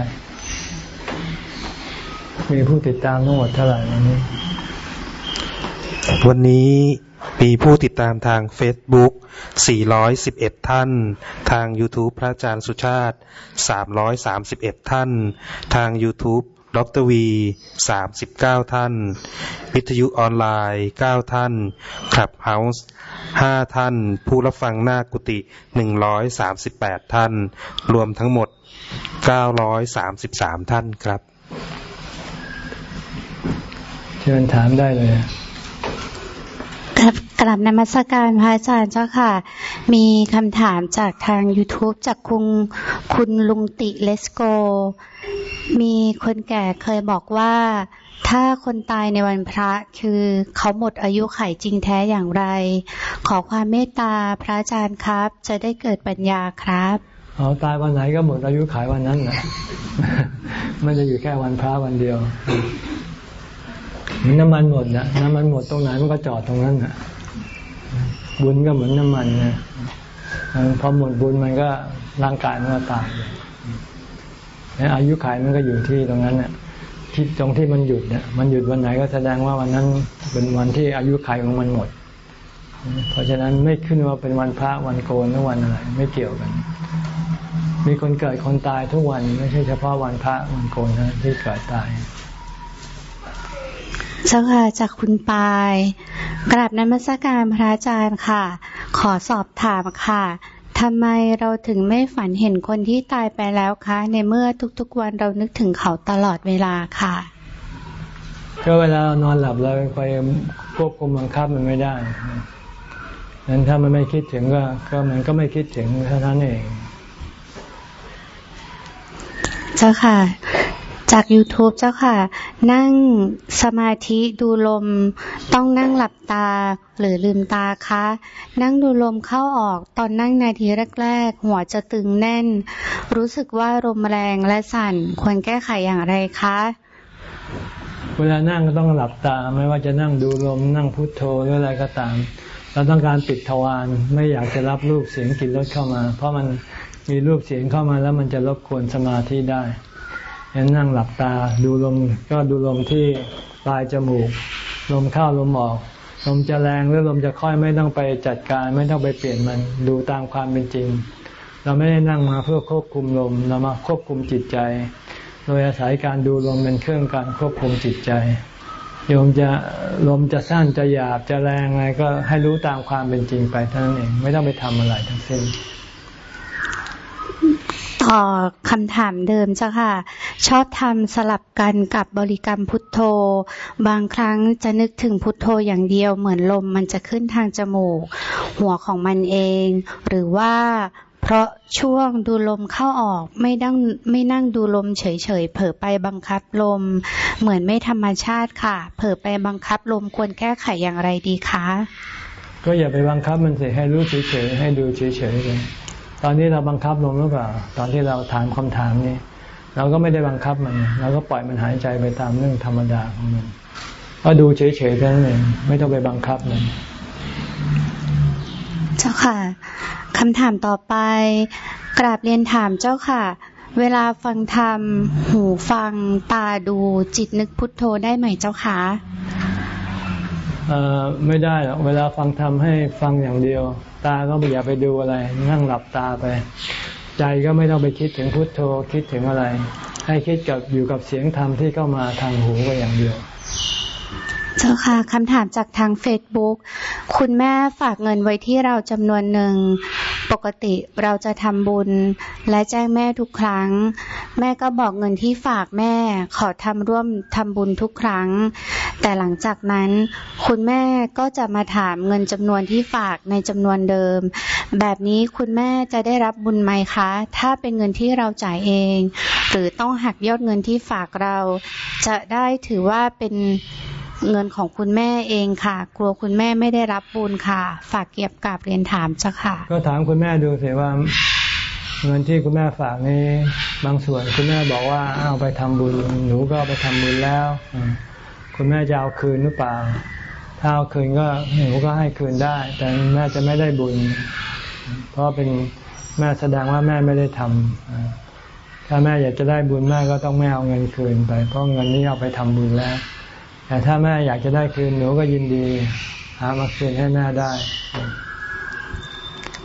มีผู้ติดตามทั้งหมดเท่าไหร่วันนี้ วันนี้มีผู้ติดตามทาง Facebook 411 ท่าน ทาง YouTube พระอาจารย์สุชาติ 331 ท่าน ทาง YouTube ดรวี39ท่าน วิทยุออนไลน์เก้าท่านคลับเฮาส์ห้าท่าน ผู้รับฟังหน้ากุฏิหนึ่งร้อยสามสิบแปดท่าน รวมทั้งหมดเก้าร้อยสามสิบสามท่านครับ เชิญถามได้เลย ครับกลับนมัสการพระอาจารย์เจ้าค่ะ มีคำถามจากทาง YouTube จากคุณคุณลุงติเลสโก มีคนแก่เคยบอกว่า ถ้าคนตายในวันพระคือเขาหมดอายุไขจริงแท้อย่างไร ขอความเมตตาพระอาจารย์ครับ จะได้เกิดปัญญาครับเอาตายวันไหนก็หมดอายุไขวันนั้นนะไม่จะอยู่แค่วันพระวันเดียว เหมือนน้ำมันหมดนะน้ำมันหมดตรงไหนมันก็จอดตรงนั้นนะบุญก็เหมือนน้ำมันนะพอหมดบุญมันก็ร่างกายมันก็ตายอายุขัยมันก็อยู่ที่ตรงนั้นเนี่ยที่ตรงที่มันหยุดเนี่ยมันหยุดวันไหนก็แสดงว่าวันนั้นเป็นวันที่อายุขัยของมันหมด เพราะฉะนั้นไม่ขึ้นว่าเป็นวันพระวันโกนหรือวันอะไร ไม่เกี่ยวกัน มีคนเกิดคนตายทุกวันไม่ใช่เฉพาะวันพระวันโกนนะที่เกิดตาย เจ้าค่ะจากคุณปายกราบนมัสการพระอาจารย์ค่ะ ขอสอบถามค่ะทำไมเราถึงไม่ฝันเห็นคนที่ตายไปแล้วคะ ในเมื่อทุกๆวันเรานึกถึงเขาตลอดเวลาค่ะ ก็เวลานอนหลับเราไปควบคุมบังคับมันไม่ได้นั้นถ้ามันไม่คิดถึงก็ก็มันก็ไม่คิดถึงเท่านั้นเอง เจ้าค่ะ จาก YouTube เจ้าค่ะ นั่งสมาธิดูลม ต้องนั่งหลับตาหรือลืมตาคะ นั่งดูลมเข้าออกตอนนั่งนาทีแรก ๆ หัวจะตึงแน่น รู้สึกว่าลมแรงและสั่น ควรแก้ไขอย่างไรคะ เวลานั่งก็ต้องหลับตา ไม่ว่าจะนั่งดูลมนั่งพุทโธหรืออะไรก็ตาม เราต้องการปิดทวารไม่อยากจะรับรูปเสียงกลิ่นรสเข้ามา เพราะมันมีรูปเสียงเข้ามาแล้วมันจะรบกวนสมาธิได้ นั่งหลับตาดูลมก็ดูลมที่ปลายจมูก ลมเข้าลมออก ลมจะแรงหรือลมจะค่อยไม่ต้องไปจัดการ ไม่ต้องไปเปลี่ยนมันดูตามความเป็นจริง เราไม่ได้นั่งมาเพื่อควบคุมลมเรามาควบคุมจิตใจ โดยอาศัยการดูลมเป็นเครื่องการควบคุมจิตใจโยมจะลมจะสั้นจะหยาบจะแรงอะไรก็ให้รู้ตามความเป็นจริงไปเท่านั้นเองไม่ต้องไปทำอะไรทั้งสิ้น ต่อคำถามเดิมเจ้าค่ะ ชอบทำสลับกันกับบริกรรมพุทโธ บางครั้งจะนึกถึงพุทโธอย่างเดียวเหมือนลมมันจะขึ้นทางจมูก หัวของมันเอง หรือว่าเพราะช่วงดูลมเข้าออกไม่นั่งไม่นั่งดูลมเฉยๆเผลอไปบังคับลม เหมือนไม่ธรรมชาติค่ะ เผลอไปบังคับลมควรแก้ไขอย่างไรดีคะก็อย่าไปบังคับมันสิให้รู้เฉยๆให้ดูเฉยๆไป ตอนนี้เราบังคับลมหรือเปล่า ตอนที่เราถามคำถามนี้ เราก็ไม่ได้บังคับมัน เราก็ปล่อยมันหายใจไปตามเรื่องธรรมดาของมันก็ดูเฉยๆแค่นั้นเองไม่ต้องไปบังคับมันเจ้าค่ะคำถามต่อไป กราบเรียนถามเจ้าค่ะ เวลาฟังธรรม หูฟัง ตาดูจิตนึกพุทโธได้ไหมเจ้าคะ ไม่ได้หรอกเวลาฟังธรรมให้ฟังอย่างเดียว ตาก็อย่าไปดูอะไร นั่งหลับตาไป ใจก็ไม่ต้องไปคิดถึงพุทโธคิดถึงอะไร ให้คิดกับอยู่กับเสียงธรรมที่เข้ามาทางหูก็อย่างเดียวเจ้าค่ะคำถามจากทางเฟซบุ๊กคุณแม่ฝากเงินไว้ที่เราจำนวนหนึ่ง ปกติเราจะทำบุญ และแจ้งแม่ทุกครั้ง แม่ก็บอกเงินที่ฝากแม่ ขอทำร่วมทำบุญทุกครั้ง แต่หลังจากนั้นคุณแม่ก็จะมาถามเงินจำนวนที่ฝากในจำนวนเดิม แบบนี้คุณแม่จะได้รับบุญไหมคะ ถ้าเป็นเงินที่เราจ่ายเอง หรือต้องหักยอดเงินที่ฝากเรา จะได้ถือว่าเป็นเงินของคุณแม่เองค่ะ กลัวคุณแม่ไม่ได้รับบุญค่ะ ฝากเก็บกาบเรียนถามจ้ะค่ะ ก็ถามคุณแม่ดูสิว่าเงินที่คุณแม่ฝากนี้ บางส่วนคุณแม่บอกว่าเอาไปทำบุญ หนูก็ไปทำบุญแล้ว คุณแม่จะเอาคืนหรือเปล่า ถ้าเอาคืนก็หนูก็ให้คืนได้ แต่แม่จะไม่ได้บุญ เพราะเป็นแม่แสดงว่าแม่ไม่ได้ทำถ้าแม่อยากจะได้บุญแม่ก็ต้องไม่เอาเงินคืนไป เพราะเงินนี้เอาไปทำบุญแล้ว แต่ถ้าแม่อยากจะได้คืนหนูก็ยินดีหามาคืนให้แม่ได้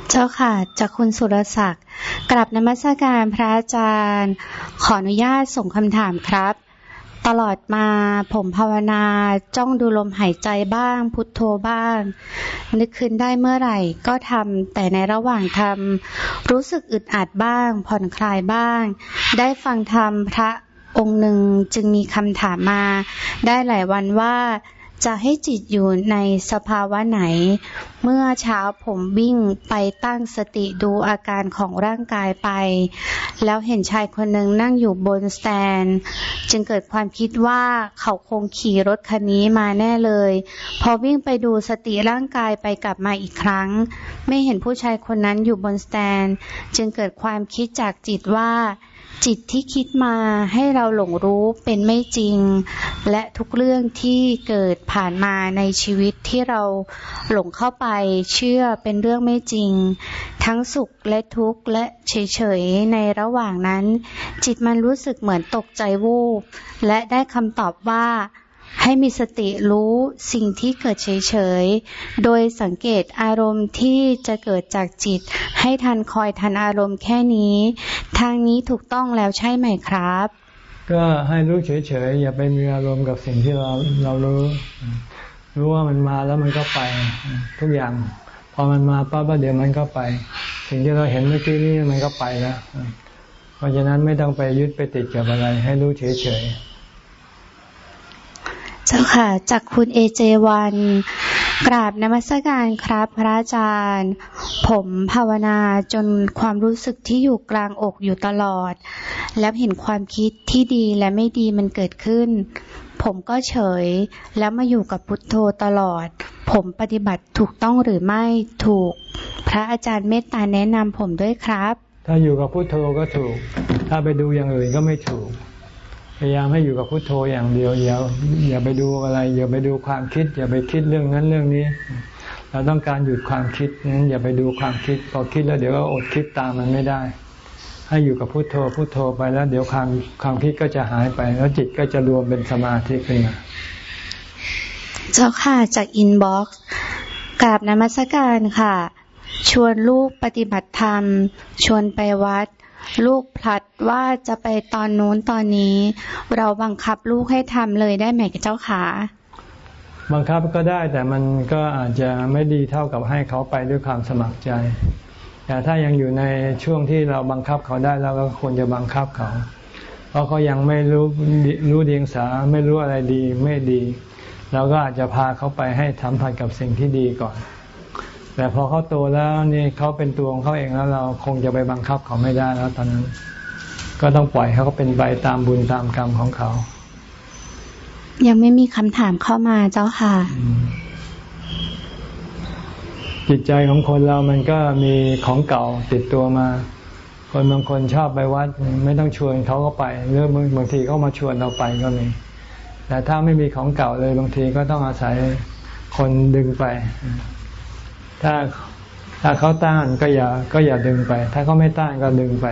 เจ้าค่ะ จากคุณสุรศักดิ์กลับนมัสการพระอาจารย์ ขออนุญาตส่งคำถามครับ ตลอดมาผมภาวนาจ้องดูลมหายใจบ้าง พุทโธบ้าง นึกคืนได้เมื่อไหร่ก็ทำแต่ในระหว่างทำรู้สึกอึดอัดบ้าง ผ่อนคลายบ้าง ได้ฟังธรรมพระองค์หนึ่งจึงมีคำถามมา ได้หลายวันว่า จะให้จิตอยู่ในสภาวะไหน เมื่อเช้าผมวิ่งไปตั้งสติดูอาการของร่างกายไป แล้วเห็นชายคนหนึ่งนั่งอยู่บนสแตน จึงเกิดความคิดว่าเขาคงขี่รถคันนี้มาแน่เลย พอวิ่งไปดูสติร่างกายไปกลับมาอีกครั้ง ไม่เห็นผู้ชายคนนั้นอยู่บนสแตน จึงเกิดความคิดจากจิตว่า จิตที่คิดมาให้เราหลงรู้เป็นไม่จริง และทุกเรื่องที่เกิดผ่านมาในชีวิตที่เราหลงเข้าไปเชื่อเป็นเรื่องไม่จริง ทั้งสุขและทุกข์และเฉยๆในระหว่างนั้น จิตมันรู้สึกเหมือนตกใจวูบและได้คำตอบว่า ให้มีสติรู้สิ่งที่เกิดเฉยๆ โดยสังเกตอารมณ์ที่จะเกิดจากจิต ให้ทันคอยทันอารมณ์แค่นี้ ทางนี้ถูกต้องแล้วใช่ไหมครับ ก็ให้รู้เฉยๆ อย่าไปมีอารมณ์กับสิ่งที่เราเรารู้ รู้ว่ามันมาแล้วมันก็ไป ทุกอย่างพอมันมาปั๊บเดี๋ยวมันก็ไป สิ่งที่เราเห็นเมื่อกี้นี้มันก็ไปแล้ว เพราะฉะนั้นไม่ต้องไปยึดไปติดกับอะไร ให้รู้เฉยๆ เจ้าค่ะ จากคุณเอเจวันกราบนมัสการครับพระอาจารย์ ผมภาวนาจนความรู้สึกที่อยู่กลางอกอยู่ตลอด แล้วเห็นความคิดที่ดีและไม่ดีมันเกิดขึ้น ผมก็เฉยแล้วมาอยู่กับพุทโธตลอด ผมปฏิบัติถูกต้องหรือไม่ถูก พระอาจารย์เมตตาแนะนำผมด้วยครับ ถ้าอยู่กับพุทโธก็ถูก ถ้าไปดูอย่างอื่นก็ไม่ถูก ยายามให้อยู่กับพุโทโธอย่างเดียวอย่าอย่าไปดูอะไร อย่าไปดูความคิด อย่าไปคิดเรื่องนั้นเรื่องนี้ เราต้องการหยุดความคิดนั้นอย่าไปดูความคิด พอคิดแล้วเดี๋ยวก็อดคิดตามมันไม่ได้ ให้อยู่กับพุโทโธพุโทโธไปแล้วเดี๋ยวความความคิดก็จะหายไป แล้วจิตก็จะรวมเป็นสมาธิขึ้นมาเจ้าค่ะจากอินบ็อกซ์กราบนมัสการค่ะ ชวนลูกปฏิบัติธรรม ชวนไปวัด ลูกพลัดว่าจะไปตอนนู้นตอนนี้ เราบังคับลูกให้ทำเลยได้ไหมเจ้าขาบังคับก็ได้แต่มันก็อาจจะไม่ดีเท่ากับให้เขาไปด้วยความสมัครใจ แต่ถ้ายังอยู่ในช่วงที่เราบังคับเขาได้เราก็ควรจะบังคับเขา เพราะเขายังไม่รู้รู้เดียงสาไม่รู้อะไรดีไม่ดีเราก็อาจจะพาเขาไปให้ทำผัดกับสิ่งที่ดีก่อน แต่พอเขาโตแล้วนี่เขาเป็นตัวของเขาเองแล้ว เราคงจะไปบังคับเขาไม่ได้แล้วตอนนั้น ก็ต้องปล่อยเขาเป็นไปตามบุญตามกรรมของเขา ยังไม่มีคำถามเข้ามาเจ้าค่ะ จิตใจของคนเรามันก็มีของเก่าติดตัวมา คนบางคนชอบไปวัด ไม่ต้องชวนเขาก็ไปหรือบางทีเขามาชวนเราไปก็มี แต่ถ้าไม่มีของเก่าเลยบางทีก็ต้องอาศัยคนดึงไป ถ้าถ้าเขาต้านก็อย่าก็อย่าดึงไป ถ้าเขาไม่ต้านก็ดึงไป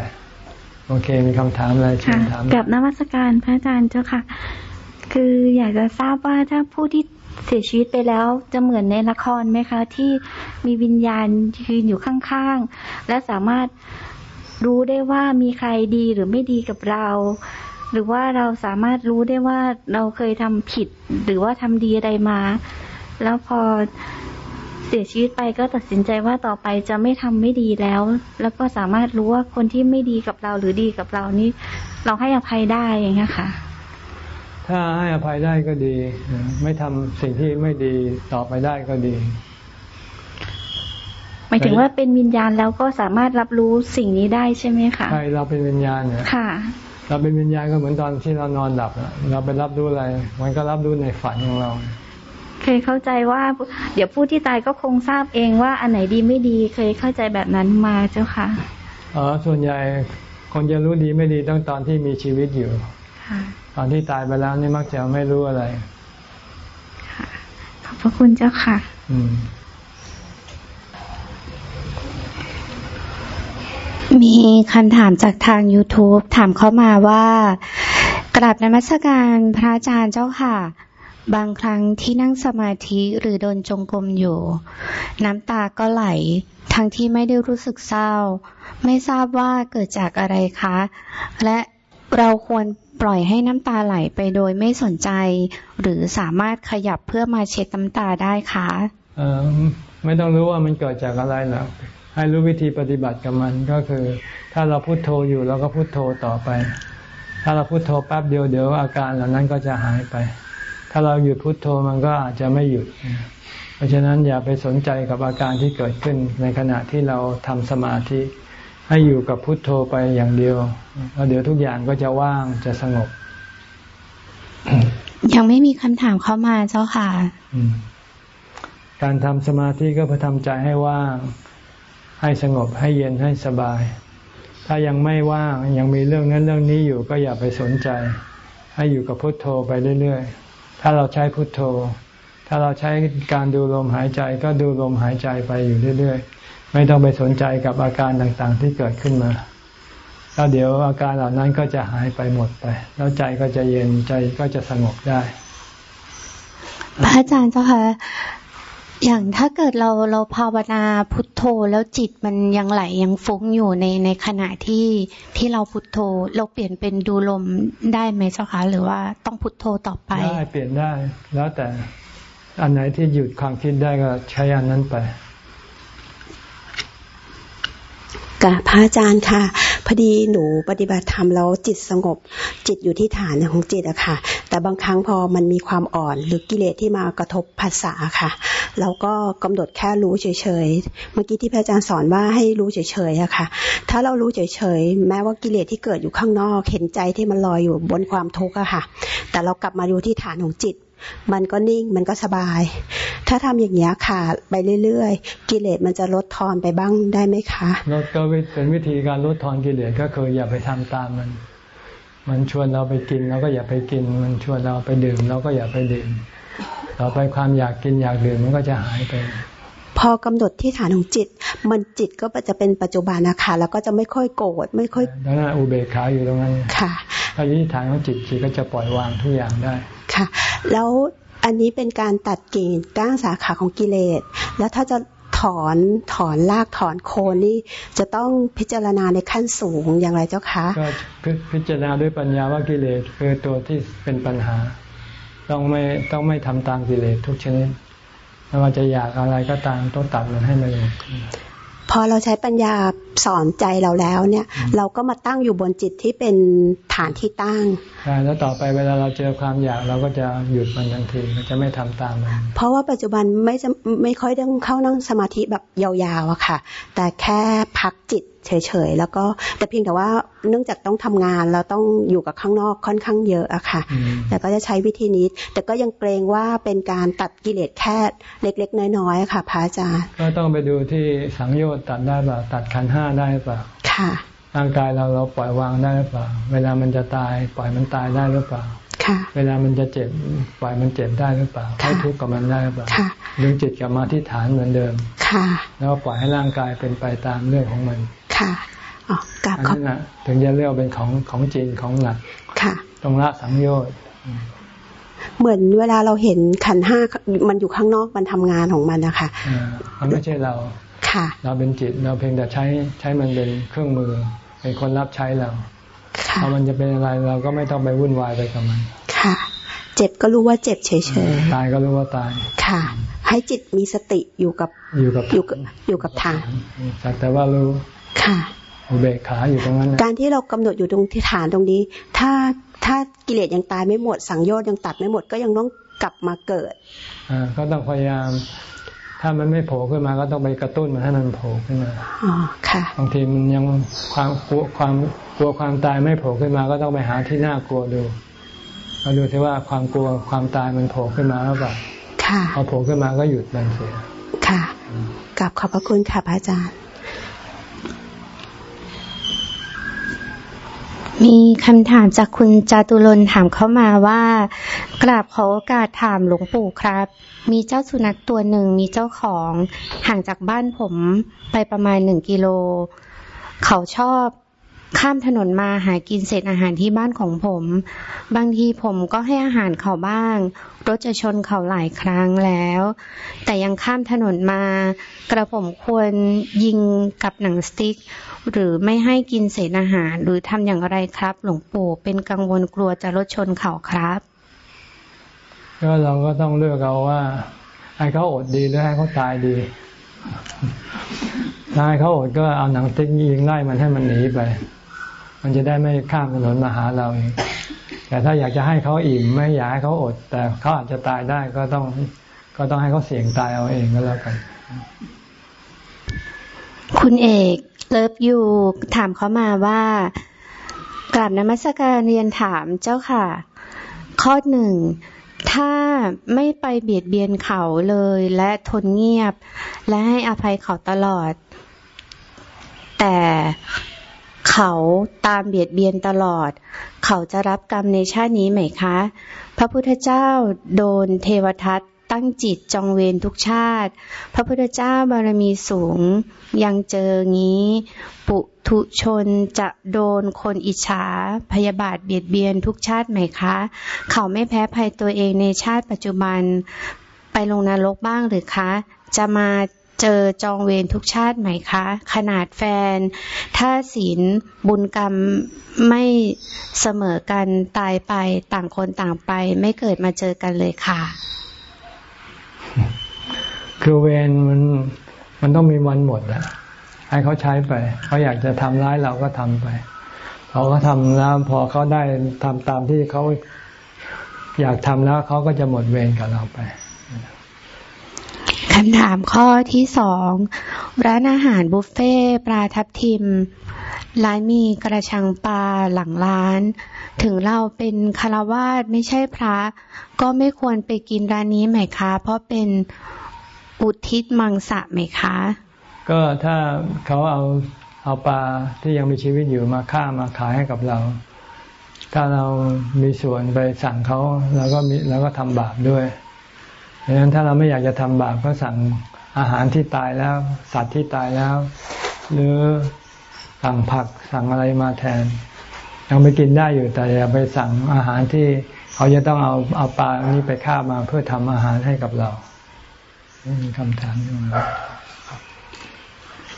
โอเค มีคำถามอะไรเชิญถามกับนวัตการพระอาจารย์เจ้าค่ะ คืออยากจะทราบว่าถ้าผู้ที่เสียชีวิตไปแล้วจะเหมือนในละครไหมคะ ที่มีวิญญาณยืนอยู่ข้างๆ และสามารถรู้ได้ว่ามีใครดีหรือไม่ดีกับเรา หรือว่าเราสามารถรู้ได้ว่าเราเคยทำผิด หรือว่าทำดีอะไรมา แล้วพอเสียชีวิตไปก็ตัดสินใจว่าต่อไปจะไม่ทำไม่ดีแล้ว แล้วก็สามารถรู้ว่าคนที่ไม่ดีกับเราหรือดีกับเรานี่เราให้อภัยได้อย่างเงี้ยค่ะ ถ้าให้อภัยได้ก็ดี ไม่ทำสิ่งที่ไม่ดีต่อไปได้ก็ดีหมายถึงว่าเป็นวิญญาณแล้วก็สามารถรับรู้สิ่งนี้ได้ใช่ไหมคะใช่เราเป็นวิญญาณเนี่ยค่ะ เราเป็นวิญญาณก็เหมือนตอนที่เรานอนหลับเราไปรับรู้อะไร มันก็รับรู้ในฝันของเรา เคยเข้าใจว่า เดี๋ยวผู้ที่ตายก็คงทราบเองว่าอันไหนดีไม่ดี เคยเข้าใจแบบนั้นมาเจ้าค่ะอ๋อส่วนใหญ่คนจะรู้ดีไม่ดีต้องตอนที่มีชีวิตอยู่ตอนที่ตายไปแล้วนี่มักจะไม่รู้อะไรขอบพระคุณเจ้าค่ะมีคำถามจากทาง YouTube ถามเข้ามาว่ากราบนมัสการพระอาจารย์เจ้าค่ะ บางครั้งที่นั่งสมาธิหรือเดินจงกรมอยู่ น้ำตาก็ไหล ทั้งที่ไม่ได้รู้สึกเศร้า ไม่ทราบว่าเกิดจากอะไรคะ และเราควรปล่อยให้น้ำตาไหลไปโดยไม่สนใจ หรือสามารถขยับเพื่อมาเช็ดน้ำตาได้คะเออไม่ต้องรู้ว่ามันเกิดจากอะไรหรอกให้รู้วิธีปฏิบัติกับมันก็คือ ถ้าเราพุโทโธอยู่เราก็พุโทโธต่อไป ถ้าเราพุโทโธแป๊บเดียวเดี๋ยวอาการเหล่านั้นก็จะหายไป ถ้าเราหยุดพุโทโธมันก็อาจจะไม่หยุด เพราะฉะนั้นอย่าไปสนใจกับอาการที่เกิดขึ้นในขณะที่เราทำสมาธิ ให้อยู่กับพุทโธไปอย่างเดียวแล้วเดี๋ยวทุกอย่างก็จะว่างจะสงบ ยังไม่มีคำถามเข้ามาเจ้าค่ะการทำสมาธิก็เพื่อทำใจให้ว่าง ให้สงบให้เย็นให้สบาย ถ้ายังไม่ว่างยังมีเรื่องนั้นเรื่องนี้อยู่ก็อย่าไปสนใจ ให้อยู่กับพุทโธไปเรื่อยๆ ถ้าเราใช้พุทโธ ถ้าเราใช้การดูลมหายใจก็ดูลมหายใจไปอยู่เรื่อยๆ ไม่ต้องไปสนใจกับอาการต่างๆที่เกิดขึ้นมาแล้วเดี๋ยวอาการเหล่านั้นก็จะหายไปหมดไป แล้วใจก็จะเย็นใจก็จะสงบได้ พระอาจารย์เจ้าค่ะ อย่างถ้าเกิดเราเราภาวนาพุทโธแล้วจิตมันยังไหลยังฟุ้งอยู่ในในขณะที่ที่เราพุทโธ เราเปลี่ยนเป็นดูลมได้ไหมเจ้าคะหรือว่าต้องพุทโธต่อไปได้เปลี่ยนได้ แล้วแต่อันไหนที่หยุดความคิดได้ก็ใช้อันนั้นไป กับพระอาจารย์ค่ะพอดีหนูปฏิบัติธรรมแล้วจิตสงบ จิตอยู่ที่ฐานของจิตอะค่ะ แต่บางครั้งพอมันมีความอ่อนหรือกิเลสที่มากระทบภาษาค่ะเราก็กำหนดแค่รู้เฉยๆ เมื่อกี้ที่พระอาจารย์สอนว่าให้รู้เฉยๆอะค่ะ ถ้าเรารู้เฉยๆ แม้ว่ากิเลสที่เกิดอยู่ข้างนอก เห็นใจที่มันลอยอยู่บนความทุกข์อะค่ะ แต่เรากลับมาดูที่ฐานของจิต มันก็นิ่งมันก็สบาย ถ้าทำอย่างนี้ค่ะ ไปเรื่อยๆ กิเลสมันจะลดทอนไปบ้างได้ไหมคะลดก็เป็นวิธีการลดทอนกิเลสก็คืออย่าไปทำตามมัน มันชวนเราไปกินเราก็อย่าไปกิน มันชวนเราไปดื่มเราก็อย่าไปดื่มต่อไปความอยากกินอยากดื่มมันก็จะหายไปพอกำหนดที่ฐานของจิต มันจิตก็จะเป็นปัจจุบันนะคะแล้วก็จะไม่ค่อยโกรธไม่ค่อยแล้วนั่นอุเบกขาอยู่ตรงนั้นค่ะถ้าอยู่ที่ฐานของจิตจิตก็จะปล่อยวางทุกอย่างได้ ค่ะ แล้วอันนี้เป็นการตัดกิ่งก้างสาขาของกิเลส แล้วถ้าจะถอนถอนรากถอนโคนนี่จะต้องพิจารณาในขั้นสูงอย่างไรเจ้าคะก็พิจารณาด้วยปัญญาว่ากิเลสคือตัวที่เป็นปัญหา ต้องไม่ต้องไม่ทำตามกิเลสทุกชนิดไม่ว่าจะอยากอะไรก็ตามต้องตัดมันให้มัน พอเราใช้ปัญญาสอนใจเราแล้วเนี่ย เราก็มาตั้งอยู่บนจิตที่เป็นฐานที่ตั้งใช่แล้วต่อไปเวลาเราเจอความอยากเราก็จะหยุดมันทันทีจะไม่ทำตามมันเพราะว่าปัจจุบันไม่จะไม่ค่อยได้เข้านั่งสมาธิแบบยาวๆอะค่ะ แต่แค่พักจิต เฉยๆแล้วก็แต่เพียงแต่ว่าเนื่องจากต้องทำงานเราต้องอยู่กับข้างนอกค่อนข้างเยอะอะค่ะ แต่ก็จะใช้วิธีนี้ แต่ก็ยังเกรงว่าเป็นการตัดกิเลสแค่เล็ก ๆ น้อยๆค่ะพระอาจารย์ก็ต้องไปดูที่สังโยชน์ตัดได้เปล่าตัดขันห้าได้เปล่าค่ะร่างกายเราเราปล่อยวางได้หรือเปล่า เวลามันจะตายปล่อยมันตายได้หรือเปล่า เวลามันจะเจ็บปล่อยมันเจ็บได้หรือเปล่าให้ทุกข์กับมันได้หรือเปล่าดึงจิตกลับมาที่ฐานเหมือนเดิม ค่ะ แล้วปล่อยให้ร่างกายเป็นไปตามเรื่องของมัน ค่ะอ๋อกลับเขาถึงจะเรียกเป็นของของจริงของหนักค่ะตรงละสังโยชน์เหมือนเวลาเราเห็นขันห้ามันอยู่ข้างนอกมันทำงานของมันนะคะมันไม่ใช่เราค่ะ เราเป็นจิตเราเพียงแต่ใช้ใช้มันเป็นเครื่องมือ เป็นคนรับใช้เราพอมันจะเป็นอะไรเราก็ไม่ต้องไปวุ่นวายไปกับมัน ค่ะ เจ็บก็รู้ว่าเจ็บเฉยๆตายก็รู้ว่าตายค่ะ ให้จิตมีสติอยู่กับอยู่กับอยู่กับอยู่กับทางแต่ว่ารู้ค่ะเบกขาอยู่ตรงนั้นการที่เรากำหนดอยู่ตรงที่ฐานตรงนี้ ถ้าถ้ากิเลสยังตายไม่หมดสังโยชน์ยังตัดไม่หมดก็ยังต้องกลับมาเกิดอ่าก็ต้องพยายาม ถ้ามันไม่โผล่ขึ้นมาก็ต้องไปกระตุ้นมันให้มันโผล่ขึ้นมาอ๋อค่ะบางทีมันยังความกลัวความกลัวความตายไม่โผล่ขึ้นมา ก็ต้องไปหาที่น่ากลัวดู มาดูที่ว่าความกลัวความตายมันโผล่ขึ้นมาหรือเปล่าค่ะพอโผล่ขึ้นมาก็หยุดมันเสียค่ะกลับขอบพระคุณค่ะพระอาจารย์ มีคำถามจากคุณจาตุรนถามเข้ามาว่ากราบขอโอกาสถามหลวงปู่ครับ มีเจ้าสุนัขตัวหนึ่งมีเจ้าของห่างจากบ้านผมไปประมาณหนึ่งกิโล เขาชอบ ข้ามถนนมาหากินเศษอาหารที่บ้านของผม บางทีผมก็ให้อาหารเขาบ้าง รถจะชนเขาหลายครั้งแล้ว แต่ยังข้ามถนนมา กระผมควรยิงกับหนังสติ๊ก หรือไม่ให้กินเศษอาหาร หรือทำอย่างไรครับ หลวงปู่เป็นกังวลกลัวจะรถชนเขาครับ ก็เราก็ต้องเลือกเอาว่า ให้เขาอดดีหรือให้เขาตายดีถ้าให้เขาอดก็เอาหนังสติ๊กยิงไล่มันให้มันหนีไป มันจะได้ไม่ข้ามถนนมาหาเราเองแต่ถ้าอยากจะให้เขาอิ่มไม่อยากให้เขาอด แต่เขาอาจจะตายได้ก็ต้อง ก็ต้องให้เขาเสี่ยงตายเอาเองก็แล้วกัน คุณเอกเลิฟยูถามเขามาว่ากราบนมัสการเรียนถามเจ้าค่ะ ข้อหนึ่งถ้าไม่ไปเบียดเบียนเขาเลยและทนเงียบ และให้อภัยเขาตลอด แต่ เขาตามเบียดเบียนตลอด เขาจะรับกรรมในชาตินี้ไหมคะ พระพุทธเจ้าโดนเทวทัตตั้งจิตจองเวรทุกชาติ พระพุทธเจ้าบารมีสูง ยังเจองี้ ปุถุชนจะโดนคนอิจฉาพยาบาทเบียดเบียนทุกชาติไหมคะ เขาไม่แพ้ภัยตัวเองในชาติปัจจุบัน ไปลงนรกบ้างหรือคะ จะมา เจอจองเวรทุกชาติไหมคะ ขนาดแฟน ถ้าศีลบุญกรรมไม่เสมอกันตายไปต่างคนต่างไป ไม่เกิดมาเจอกันเลยค่ะ คือเวรมันมันต้องมีวันหมดอะให้เขาใช้ไป เขาอยากจะทำร้ายเราก็ทำไปพอเขาทำแล้วพอเขาได้ทำตามที่เขาอยากทำแล้วเขาก็จะหมดเวรกับเราไป คำถามข้อที่สองร้านอาหารบุฟเฟ่ปลาทับทิม ร้านมีกระชังปลาหลังร้าน ถึงเราเป็นคารวาสไม่ใช่พระ ก็ไม่ควรไปกินร้านนี้ไหมคะ เพราะเป็นอุทิศมังสะไหมคะ ก็ถ้าเขาเอาเอาปลาที่ยังมีชีวิตอยู่มาฆ่ามาขายให้กับเรา ถ้าเรามีส่วนไปสั่งเขาเราก็มีเราก็ทำบาปด้วย ดังนั้นถ้าเราไม่อยากจะทำบาปก็สั่งอาหารที่ตายแล้ว สัตว์ที่ตายแล้ว หรือสั่งผักสั่งอะไรมาแทน ยังไปกินได้อยู่แต่อย่าไปสั่งอาหารที่เขาจะต้องเอาเอาปลานี้ไปฆ่ามาเพื่อทำอาหารให้กับเรามีคำถามอยู่ครับ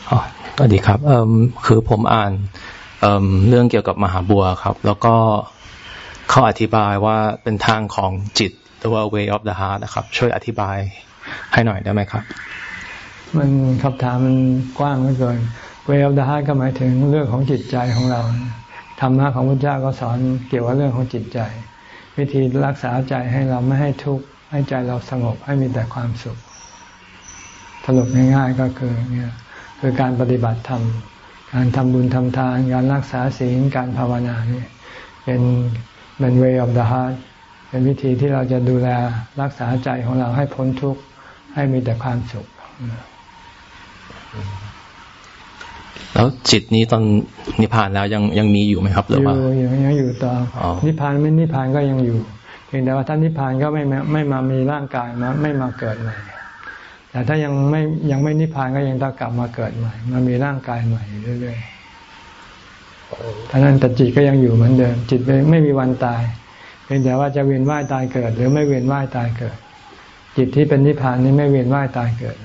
อ๋อสวัสดีครับเอ่อคือผมอ่านเอ่อเรื่องเกี่ยวกับมหาบัวครับ แล้วก็เขาอธิบายว่าเป็นทางของจิต หรือว่า way of the heart นะครับ ช่วยอธิบายให้หน่อยได้ไหมครับ มันคำถามมันกว้างเหลือเกินเวลดาฮาก็หมายถึงเรื่องของจิตใจของเราธรรมะของพระเจ้าก็สอนเกี่ยวกับเรื่องของจิตใจ วิธีรักษาใจให้เราไม่ให้ทุกข์ให้ใจเราสงบให้มีแต่ความสุขสรุปง่ายๆก็คือเนี่ยคือการปฏิบัติธรรม การทำบุญทำทาน การรักษาศีล การภาวนาเนี่ยเป็นเป็น way of the heart เป็นวิธีที่เราจะดูแลรักษาใจของเราให้พ้นทุกข์ให้มีแต่ความสุข แล้วจิตนี้ตอนนิพพานแล้วยังยังมีอยู่ไหมครับ หรือว่าอยู่ยังอยู่ต่อนิพพานไม่นิพพานก็ยังอยู่เพียงแต่ว่าท่านนิพพานก็ไม่ไม่มามีร่างกายมาไม่มาเกิดใหม่แต่ถ้ายังไม่ยังไม่นิพพานก็ยังต้องกลับมาเกิดใหม่มามีร่างกายใหม่เรื่อยๆท่านั้นแต่จิตก็ยังอยู่เหมือนเดิม จิตไม่มีวันตาย เพียงแต่ว่าจะเวียนว่ายตายเกิด หรือไม่เวียนว่ายตายเกิด จิตที่เป็นนิพพานนี้ไม่เวียนว่ายตายเกิด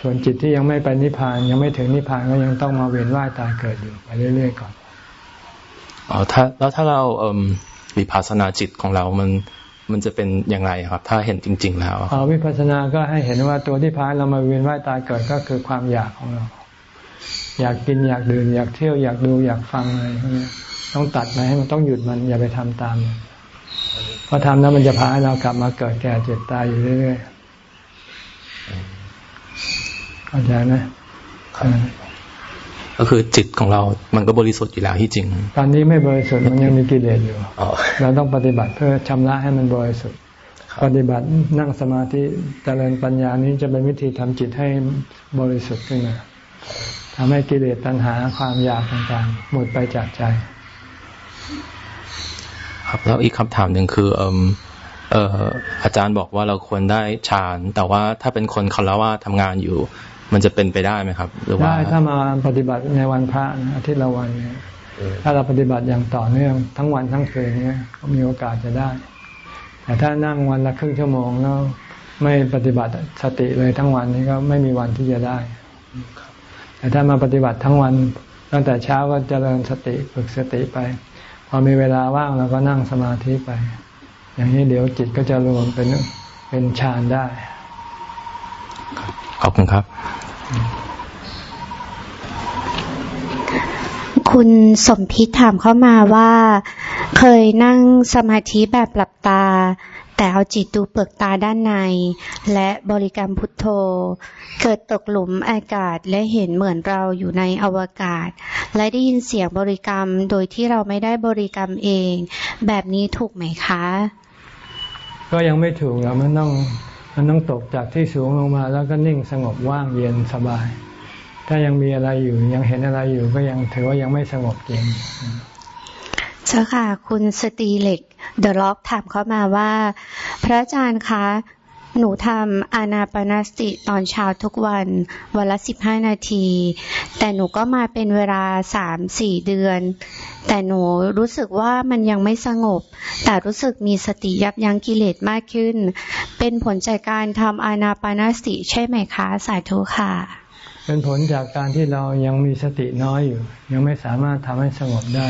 ส่วนจิตที่ยังไม่ไปนิพพานยังไม่ถึงนิพพานก็ยังต้องมาเวียนว่ายตายเกิดอยู่ไปเรื่อยๆก่อนอ๋อถ้าแล้วถ้าเราเอ่อวิปัสสนาจิตของเรามันมันจะเป็นอย่างไรครับ ถ้าเห็นจริง ๆ แล้วอ๋อวิปัสสนาก็ให้เห็นว่าตัวที่พาเรามาเวียนว่ายตายเกิดก็คือความอยากของเรา อยากกินอยากดื่มอยากเที่ยวอยากดูอยากฟังอะไรพวกนี้ ต้องตัดมันให้มันต้องหยุดมันอย่าไปทำตามเพราะทำแล้วมันจะพาให้เรากลับมาเกิดแก่เจ็บตายอยู่เรื่อยๆเข้าใจไหมก็คือจิตของเรา มันก็บริสุทธิ์อยู่แล้วที่จริง ตอนนี้ไม่บริสุทธิ์มันยังมีกิเลสอยู่ เราต้องปฏิบัติเพื่อชำระให้มันบริสุทธิ์ ปฏิบัตินั่งสมาธิเจริญปัญญานี้จะเป็นวิธีทำจิตให้บริสุทธิ์ขึ้นมาทำให้กิเลสตัณหาความอยากต่างๆ หมดไปจากใจ ครับแล้วอีกคำถามหนึ่งคือเออเอออาจารย์บอกว่าเราควรได้ฌาน แต่ว่าถ้าเป็นคนคารวะทำงานอยู่ มันจะเป็นไปได้ไหมครับ หรือว่าได้ถ้ามาปฏิบัติในวันพระอาทิตย์ละวันเนี่ยถ้าเราปฏิบัติอย่างต่อเนื่องทั้งวันทั้งคืนเนี่ยก็มีโอกาสจะได้ แต่ถ้านั่งวันละครึ่งชั่วโมงแล้วไม่ปฏิบัติสติเลยทั้งวันนี้ก็ไม่มีวันที่จะได้ แต่ถ้ามาปฏิบัติทั้งวันตั้งแต่เช้าก็เจริญสติฝึกสติไป พอมีเวลาว่างเราก็นั่งสมาธิไป อย่างนี้เดี๋ยวจิตก็จะรวมเป็นเป็นฌานได้ ขอบคุณครับ คุณสมพิษถามเข้ามาว่า เคยนั่งสมาธิแบบหลับตา แต่เอาจิตดูเปลือกตาด้านใน และบริกรรมพุทโธ เกิดตกหลุมอากาศและเห็นเหมือนเราอยู่ในอวกาศ และได้ยินเสียงบริกรรมโดยที่เราไม่ได้บริกรรมเอง แบบนี้ถูกไหมคะ ก็ยังไม่ถูกเรามันต้องมันต้องตกจากที่สูงลงมา แล้วก็นิ่งสงบว่างเย็นสบาย ถ้ายังมีอะไรอยู่ยังเห็นอะไรอยู่ก็ยังถือว่ายังไม่สงบจริง เจ้าค่ะ คุณสตีเล็กเดอะล็อกถามเข้ามาว่า พระอาจารย์คะ หนูทำอานาปนาสติตอนเช้าทุกวัน วันละสิบห้านาที แต่หนูก็มาเป็นเวลาสามสี่เดือน แต่หนูรู้สึกว่ามันยังไม่สงบ แต่รู้สึกมีสติยับยั้งกิเลสมากขึ้น เป็นผลจากการทำอานาปนาสติใช่ไหมคะ สายทุค่ะ เป็นผลจากการที่เรายังมีสติน้อยอยู่ ยังไม่สามารถทำให้สงบได้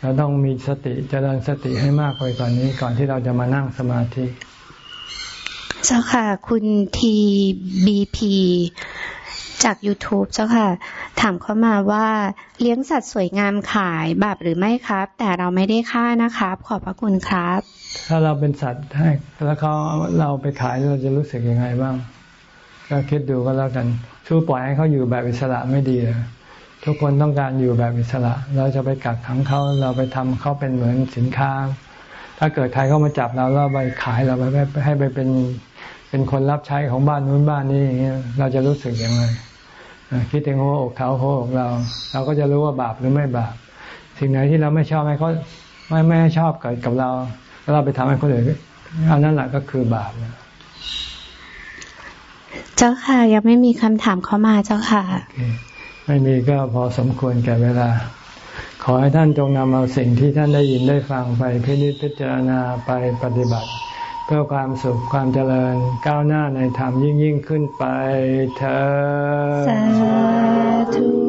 เราต้องมีสติจเจริญสติให้มากไปกว่านนี้ก่อนที่เราจะมานั่งสมาธิ เจ้าค่ะ คุณทีบีพีจาก YouTube เจ้าค่ะ ถามเข้ามาว่าเลี้ยงสัตว์สวยงามขายบาปหรือไม่ครับ แต่เราไม่ได้ฆ่านะครับ ขอบพระคุณครับ ถ้าเราเป็นสัตว์ให้แล้วเขาเราไปขายเราจะรู้สึกยังไงบ้าง ก็คิดดูก็แล้วกันชูปล่อยให้เขาอยู่แบบอิสระไม่ดีเลย ทุกคนต้องการอยู่แบบอิสระ เราจะไปกักขังเขาเราไปทำเขาเป็นเหมือนสินค้า ถ้าเกิดใครเข้ามาจับเราเราไปขายเราไปให้ไปเป็นเป็นคนรับใช้ของบ้านนู้นบ้านนี้อย่างเงี้ยเราจะรู้สึกยังไงคิดถึงหัวอกเขาหัวอกเรา เราก็จะรู้ว่าบาปหรือไม่บาป สิ่งไหนที่เราไม่ชอบให้เขาไม่ไม่ชอบกับกับเราแล้วเราไปทำให้คนอื่นอันนั้นแหละก็คือบาปนะเจ้าค่ะยังไม่มีคำถามเข้ามาเจ้าค่ะ ไม่มีก็พอสมควรแก่เวลา ขอให้ท่านจงนำเอาสิ่งที่ท่านได้ยินได้ฟังไปพินิจพิจารณาไปปฏิบัติ เพื่อความสุขความเจริญก้าวหน้าในธรรมยิ่งยิ่งขึ้นไปเธอ